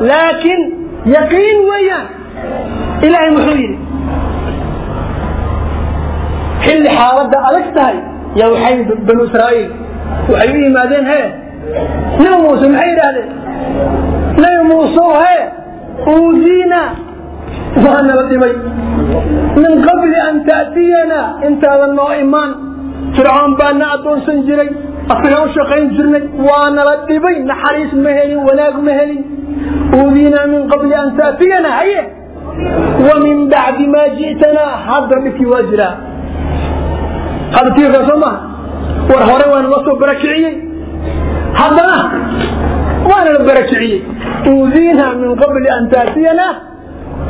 لكن يقين ويا. إلهي محيري. كل حاردة ألكتاي يا وحي بنو إسرائيل. وحيو ما دين هي. نموس محيرة لي نموسو هي. وزينا فهنا رتبي من قبل أن تأتينا. أنت لما إيمان. فرعون بان أدون سنجري. أخيرا وشقين جرني. وأنا رتبي نحريس مهلي ولاق مهلي. وزينا من قبل أن تأتينا. هي ومن بعد ما جئتنا. حضر بك واجرا. Hadatiirka soo maha war hore waana la soo barakiciyey haddana waana la barakiciyey uudiina min qabli an taatiyana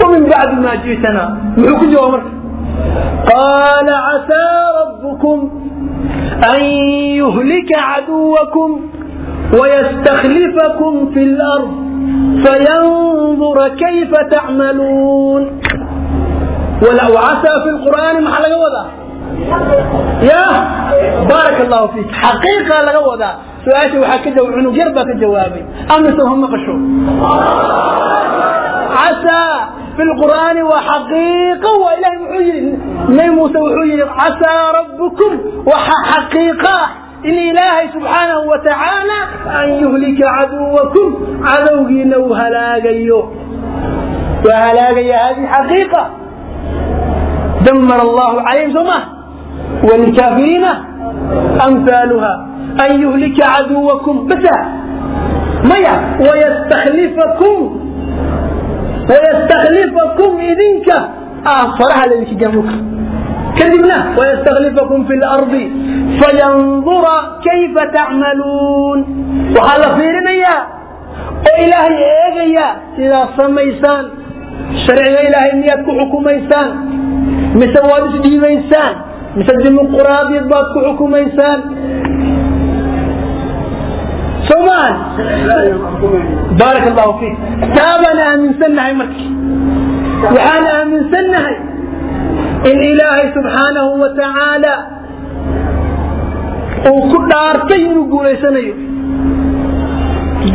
ومن بعد ما جئتنا محوك جواب قال عسى ربكم أن يهلك عدوكم ويستخلفكم في الأرض فينظر كيف تعملون ولو عسى في القرآن محل وضع يا بارك الله فيك. حقيقة لغوضا سؤالي وحكده وعنو جربك جوابي. أمسوا هم قشوا عسى في القرآن وحقيقة وإله محيي نبي موسى عسى ربكم وحقيقة. إن إلهي سبحانه وتعالى أن يهلك عدوكم. عدوي لو هلاقيو. وهلاقي هذه حقيقة. دمر الله عليهم. ثم وللكافرين أمثالها. أن يهلك عدوكم بس ميا ويستخلفكم ويستخلفكم إذنك. آه فرح لذلك جمك كذبنا. ويستخلفكم في الأرض. فينظر كيف تعملون. وحال في رمية وإلهي إيغيا. إذا سميسان. شرع إلهي مياتك حكميسان mise waad مسجد من قراب يضبط كعكم إنسان. سمان بارك الله فيك. تابنا من سنه مكة وحالا من سنه الإله سبحانه وتعالى. وكل عرقين يقول سنه أيوه.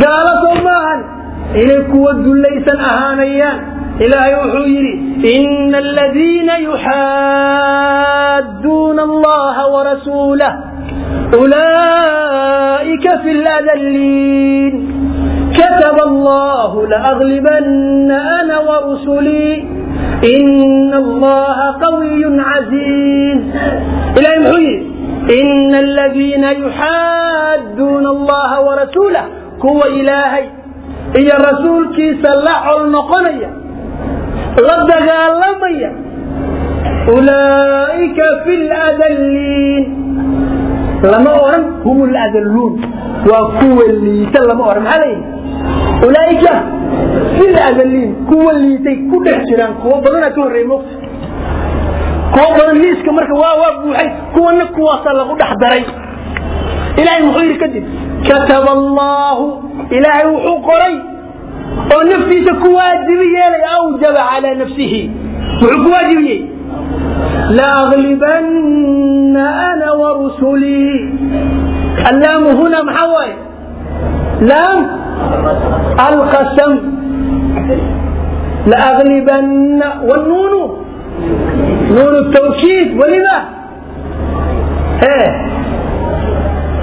قال صلى الله عليه وسلم إليك ودوا ليسا أهانيان. Ilaahay wuxuu yidhi ina aladiina yuxaadduuna allaha warasuulah أولئك في الأذلين. كتب الله لأغلبن أنا ورسلي. إن الله قوي عزيز. إلهي محيي إن الذين يحادون الله ورسوله هو إلهي. إيا رسول كيس الله لبدغا لميا أولئك في الأذلين. لما أورم هم الأذلون. وقوة اللي تلما أورم عليه. أولئك في الأذلين. قوة اللي تيكو تحجران قوة بلنا توري مقص قوة بلنا ليس كمرك واوا بوحي. قوة نكوة صلقو دحضري إلهي مخير كذب كتب الله. إلهي وحو قريب yeelay awjaba calaa nafsihi muxuu ku waajibiyey لأغلبن أنا ورسلي. اللام هنا محوي. لام القسم. لأغلبن والنون. نون التوكيد ولذا؟ إيه.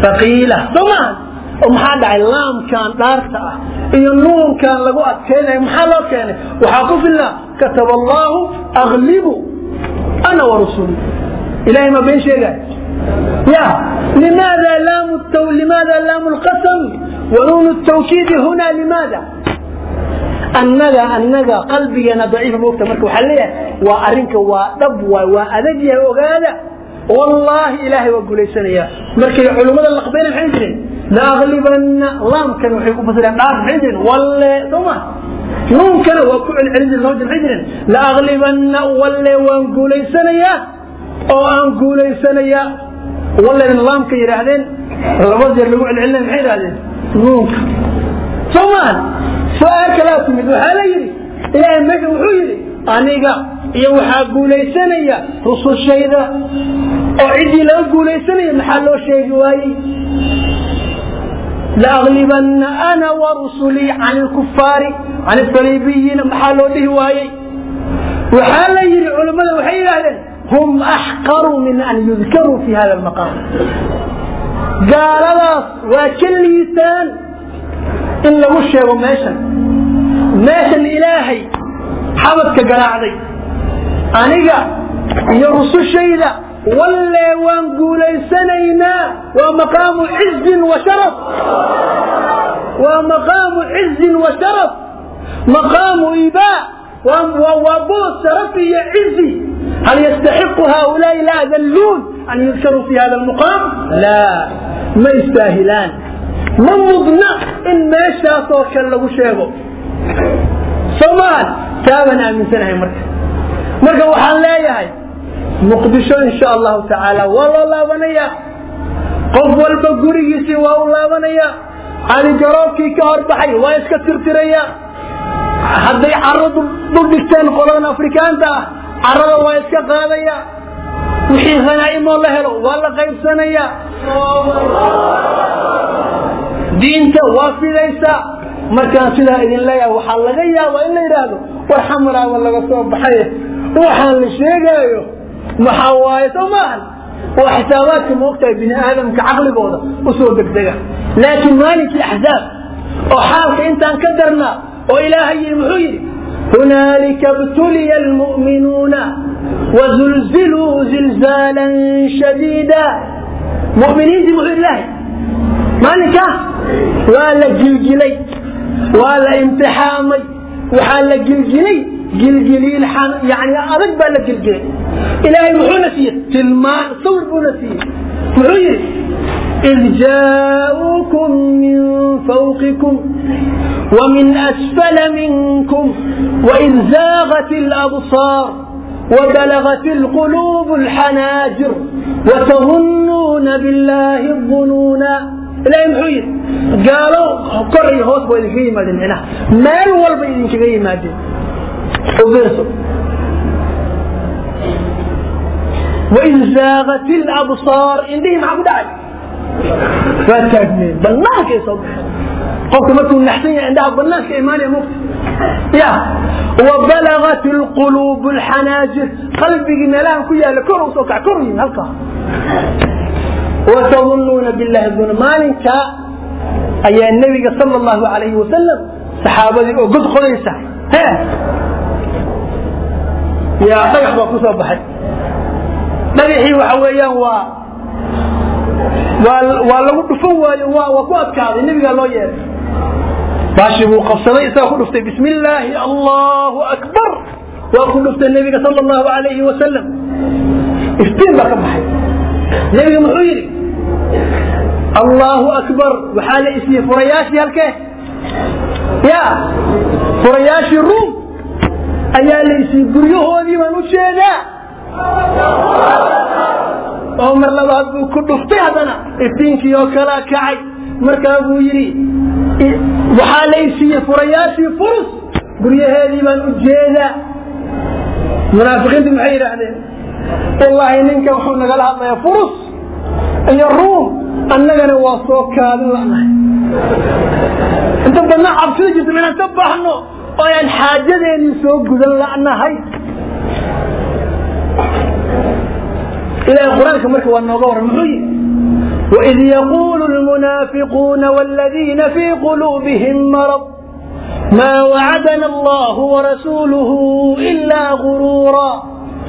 ثقيلة. طبعا ومحaa dhacay? Laamkan dhaarta ah iyo nuunkan lagu adkeynayo maxaa loo keenay? Waxaa ku filnaa kataba allahu aglibu أنا ورسولي إلهي ما بين شيء يا لماذا لام التو... لماذا لام القسم ونون التوكيد هنا لماذا النجا النجا قلبي أنا ضعيف موقت مرك وحليه وأرنك ودب وأدجي وقال والله إلهي وقل سنيا مركي علوم هذا اللقبين الحنجرين لا غلبنا الله ممكن وحيكو فصل عن عارف الحنجرين ولا ثم ممكن وكل الحنجرين زوج الحنجرين لا غلبنا ولا وقل سنيا أو أنقول سنيا ولا إن الله ممكن يرى هذين. الرواز يرى لقوع العلم حير هذين. ممكن ثم سؤال كلاسي مثل هل يري إلهي مجمع يري أنيقا iyo waxaa guulaysanaya rusushayda oo ciddii laga guulaysanaya maxaa loo sheegi لأغلبن أنا ورسلي عن الكفار عن الصليبيين محل به وايي وحال يري علماء وحي هم أحقر من أن يذكروا في هذا المقام قال الله وكل لسان إلا وشه وماشا ماشا إلهي حبتك قراعدي أنيا يا رسول شيلة ولا وانقول سنينا ومقام عز وشرف ومقام عز وشرف مقام إباء وبوس ربي عزي هل يستحق هؤلاء الأذلون أن يذكروا في هذا المقام؟ لا ما يستاهلان من مضنع إن ما يشتهى صوت شلو صمان تابنا من سنة مركز marka waxaan leeyahay muqdisho insha allahu tacaala waa loo laabanaya qof walba gurigiisii waa u laabanaya caligaroobkii ka horbaxay waa iska tirtiraya hadday caro dul dhigteen qoladan afrikaanta ah carada waa iska qaadaya wixii hanaa'imoo la helo waa la qaybsanaya diinta waa fidaysa markaan sidaa idin leeyahay waxaa laga yaabaa in la yidhaahdo war xamaraaba laga soo baxay وحن الشيء محاولات وما وحسابات مكتب بني آدم كعقل بوضع وسوق دقدقه لكن مالك الأحزاب. وحاولت إنت انكدرنا وإلهي المحيي. هنالك ابتلي المؤمنون. وزلزلوا زلزالا شديدا. مؤمنين دي مؤمن الله. مالك؟ ولا جلجلي. ولا امتحامي. وحال جلجلي. جلجلي الحن يعني أرد بالك جلجل. إلى يروحون نسيت. تلمع صور نسيت. معين إذ جاءوكم من فوقكم ومن أسفل منكم وإذ زاغت الأبصار وبلغت القلوب الحناجر وتظنون بالله الظنونا لا يمحيط قالوا قري هوس بالفيلم هذا ما هو البيت اللي وإن زاغت الأبصار عندهم عبدال فتكمل بل ناك حكمتهم الحسنية عندها بل ناك إيمان يا مفتي يا. وبلغت القلوب الحناجر. قلبي ملان كويا لكر وصوكع كرمي ملقى وتظنون بالله دون مالك أي النبي صلى الله عليه وسلم. صحابة وقد قد يا دقح ما كسب بحد دقحي وحويان و ولا ودفوا و وقوات كان النبي قال له يا باشي مو قصري اسا بسم الله الله أكبر. واقول له النبي صلى الله عليه وسلم. استنى كم حي النبي محيري الله أكبر. وحال اسمي فرياشي هلكه. يا فرياشي الروم. Jeedaa oo mar labaad buu ku dhuftay haddana iftiinkii oo kalaa kacay markaa buu yidhi waxaa la isiiyey furayaashii furus guryaheedii baan u jeedaa munaafiqiintu maxay yidhaahdeen wallaahi ninka wuxuu nagala hadlayaa furus iyo ruum annagana waa soo kaadin lanahay inta badnaa cabsida jirta inaan ka baxno oo aan xaajadeennii soo gudan la'nahay ilahay qur-aanka marka waa nooga waran muxuu yidhi وإذ يقول المنافقون والذين في قلوبهم مرض ما وعدنا الله ورسوله إلا غرورا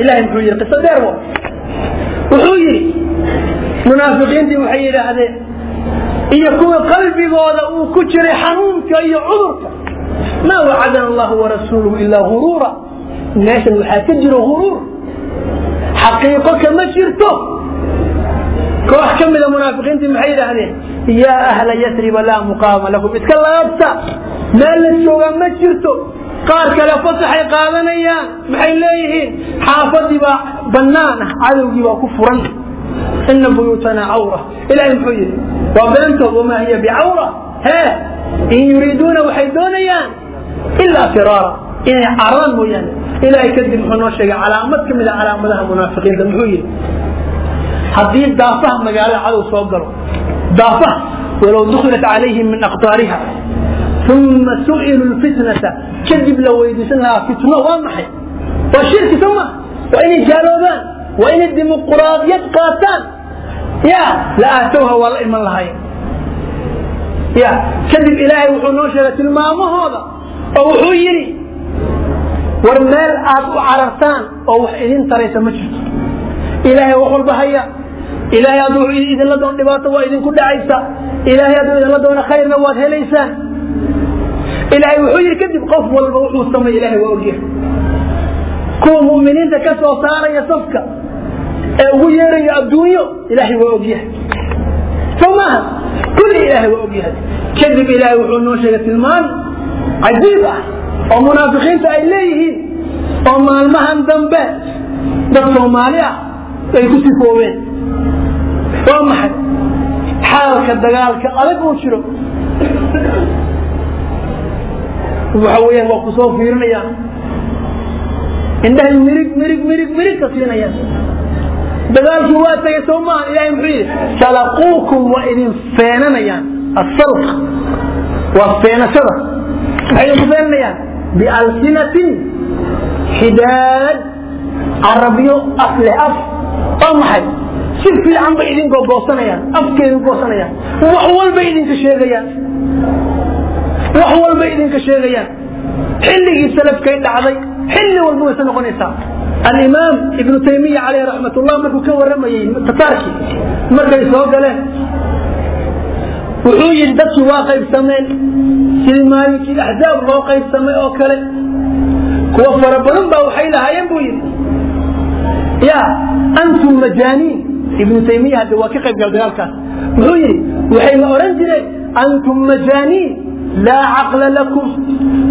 إلا أن يقول قصة دارو وحوي منافقين دي وحي إلى هذا إن يكون قلبي ولا كجري حنونك أي عذرك. ما وعدنا الله ورسوله إلا غرورا. الناس المحاكدين غرور. حقيقة ما شرته كواح كم من المنافقين دي محيرة عليه يا أهل يثرب لا مقام لكم. اتكلم أبتا ما لن ما شرته قال كلا فتح حي قادنا يا بحيل حافظ يبا بنانا على يبا كفرا إن بيوتنا عورة. إلى المحيي وبنت وما هي بعورة؟ ها؟ إن يريدون وحيدون يا. إلا فرارا إن أرام يا إلى يكد المحنوشة على أمتك من على أمتها منافقين. المحيي حديث دافع مجال على صوبر دافع ولو دخلت عليهم من أقطارها. ثم سئلوا الفتنة. كذب لو يدسنا فتنة واضحة والشرك ثم وإن الجالوبان وإن الديمقراطية قاتل. يا لا أهتوها والله إما الله يا كذب إلهي وحنوشة المامو هذا. أو حيري ورمال أبو عرفتان. أو حيرين تريس مجد إلهي وحو بهيا إلهي أدعو إذن لدون نباته وإذن كل عيسى إلهي أدعو إذن لدون خير نواته ليسان إلى إلهي وحجر كذب قف والبوح وسمى إلهي وأوجه كون مؤمنين تكسوا صار يصفك أوجه يا الدنيا إلهي وأوجه فما؟ كل إلهي وأوجه كذب إلهي وحجر نوشك المال. عجيبة. ومنافقين فأليه وما المهم ذنبه ذنب صوماليا يكسفوا وين فما حد؟ حالك الدقال كأليك وشرب waxa weeyaan waa ku soo fiirinayaan indhahay mirig mirig mirig mirig ka siinayaan dagaalkii waa tagay soo maaha ilahay muxuu yidhi salaquukum waa idin feenanayaan asalq waa feenashada maxay idinku feenanayaan bialsinatin xidaad carabiyo af leh af waa maxay si fiican bay idin gogoosanayaan afkeedu goosanayaan wax walbay idinka sheegayaan وهو البيت إنك شيغيا حلي السلف كيد عليك حلي والبوي سنغو نساء الإمام ابن تيمية عليه رحمة الله مكو كو ورمى تتاركي مكا يسوه قاله وحوي جدتي واقعي بسميل سيد المالكي الأحزاب واقعي بسميل أوكالي كوفر بنبا وحي لها ينبوي يا أنتم مجانين ابن تيمية هذا واقعي بقال دلالك وحي لأورنجري أنتم مجانين لا عقل لكم.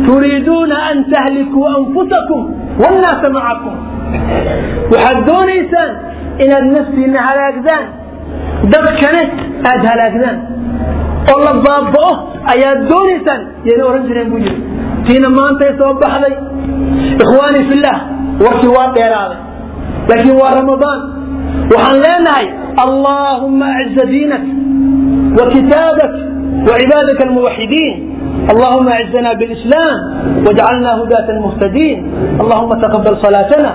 تريدون أن تهلكوا أنفسكم والناس معكم. وحدون إنسان إن النفس إن على أجدان دب كانت أدها الأجدان الله الضابة أي الدون إنسان. يعني يلو رجل مجرم تينا ما أنت يتوب علي. إخواني في الله وفي واقع رابي لكن رمضان. وحنلين هاي اللهم أعز دينك وكتابك وعبادك الموحدين. اللهم اعزنا بالإسلام واجعلنا هداة مهتدين اللهم تقبل صلاتنا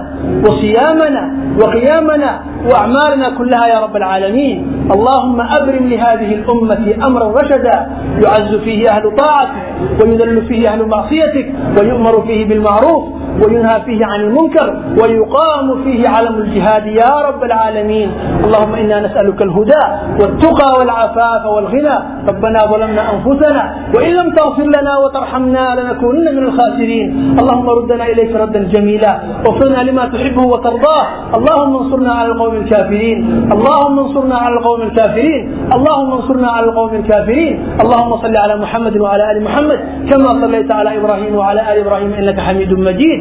وصيامنا وقيامنا واعمالنا كلها يا رب العالمين. اللهم أبرم لهذه الأمة أمرا رشدا. يعز فيه أهل طاعتك ويذل فيه أهل معصيتك ويؤمر فيه بالمعروف. وينهى فيه عن المنكر ويقام فيه علم الجهاد. يا رب العالمين اللهم إنا نسألك الهدى والتقى والعفاف والغنى. ربنا ظلمنا أنفسنا وإن لم تغفر لنا وترحمنا لنكونن من الخاسرين. اللهم ردنا إليك ردا جميلا وفقنا لما تحبه وترضاه. اللهم انصرنا على القوم الكافرين. اللهم انصرنا على القوم الكافرين. اللهم انصرنا على القوم الكافرين. اللهم صل على محمد وعلى آل محمد كما صليت على إبراهيم وعلى آل إبراهيم إنك حميد مجيد.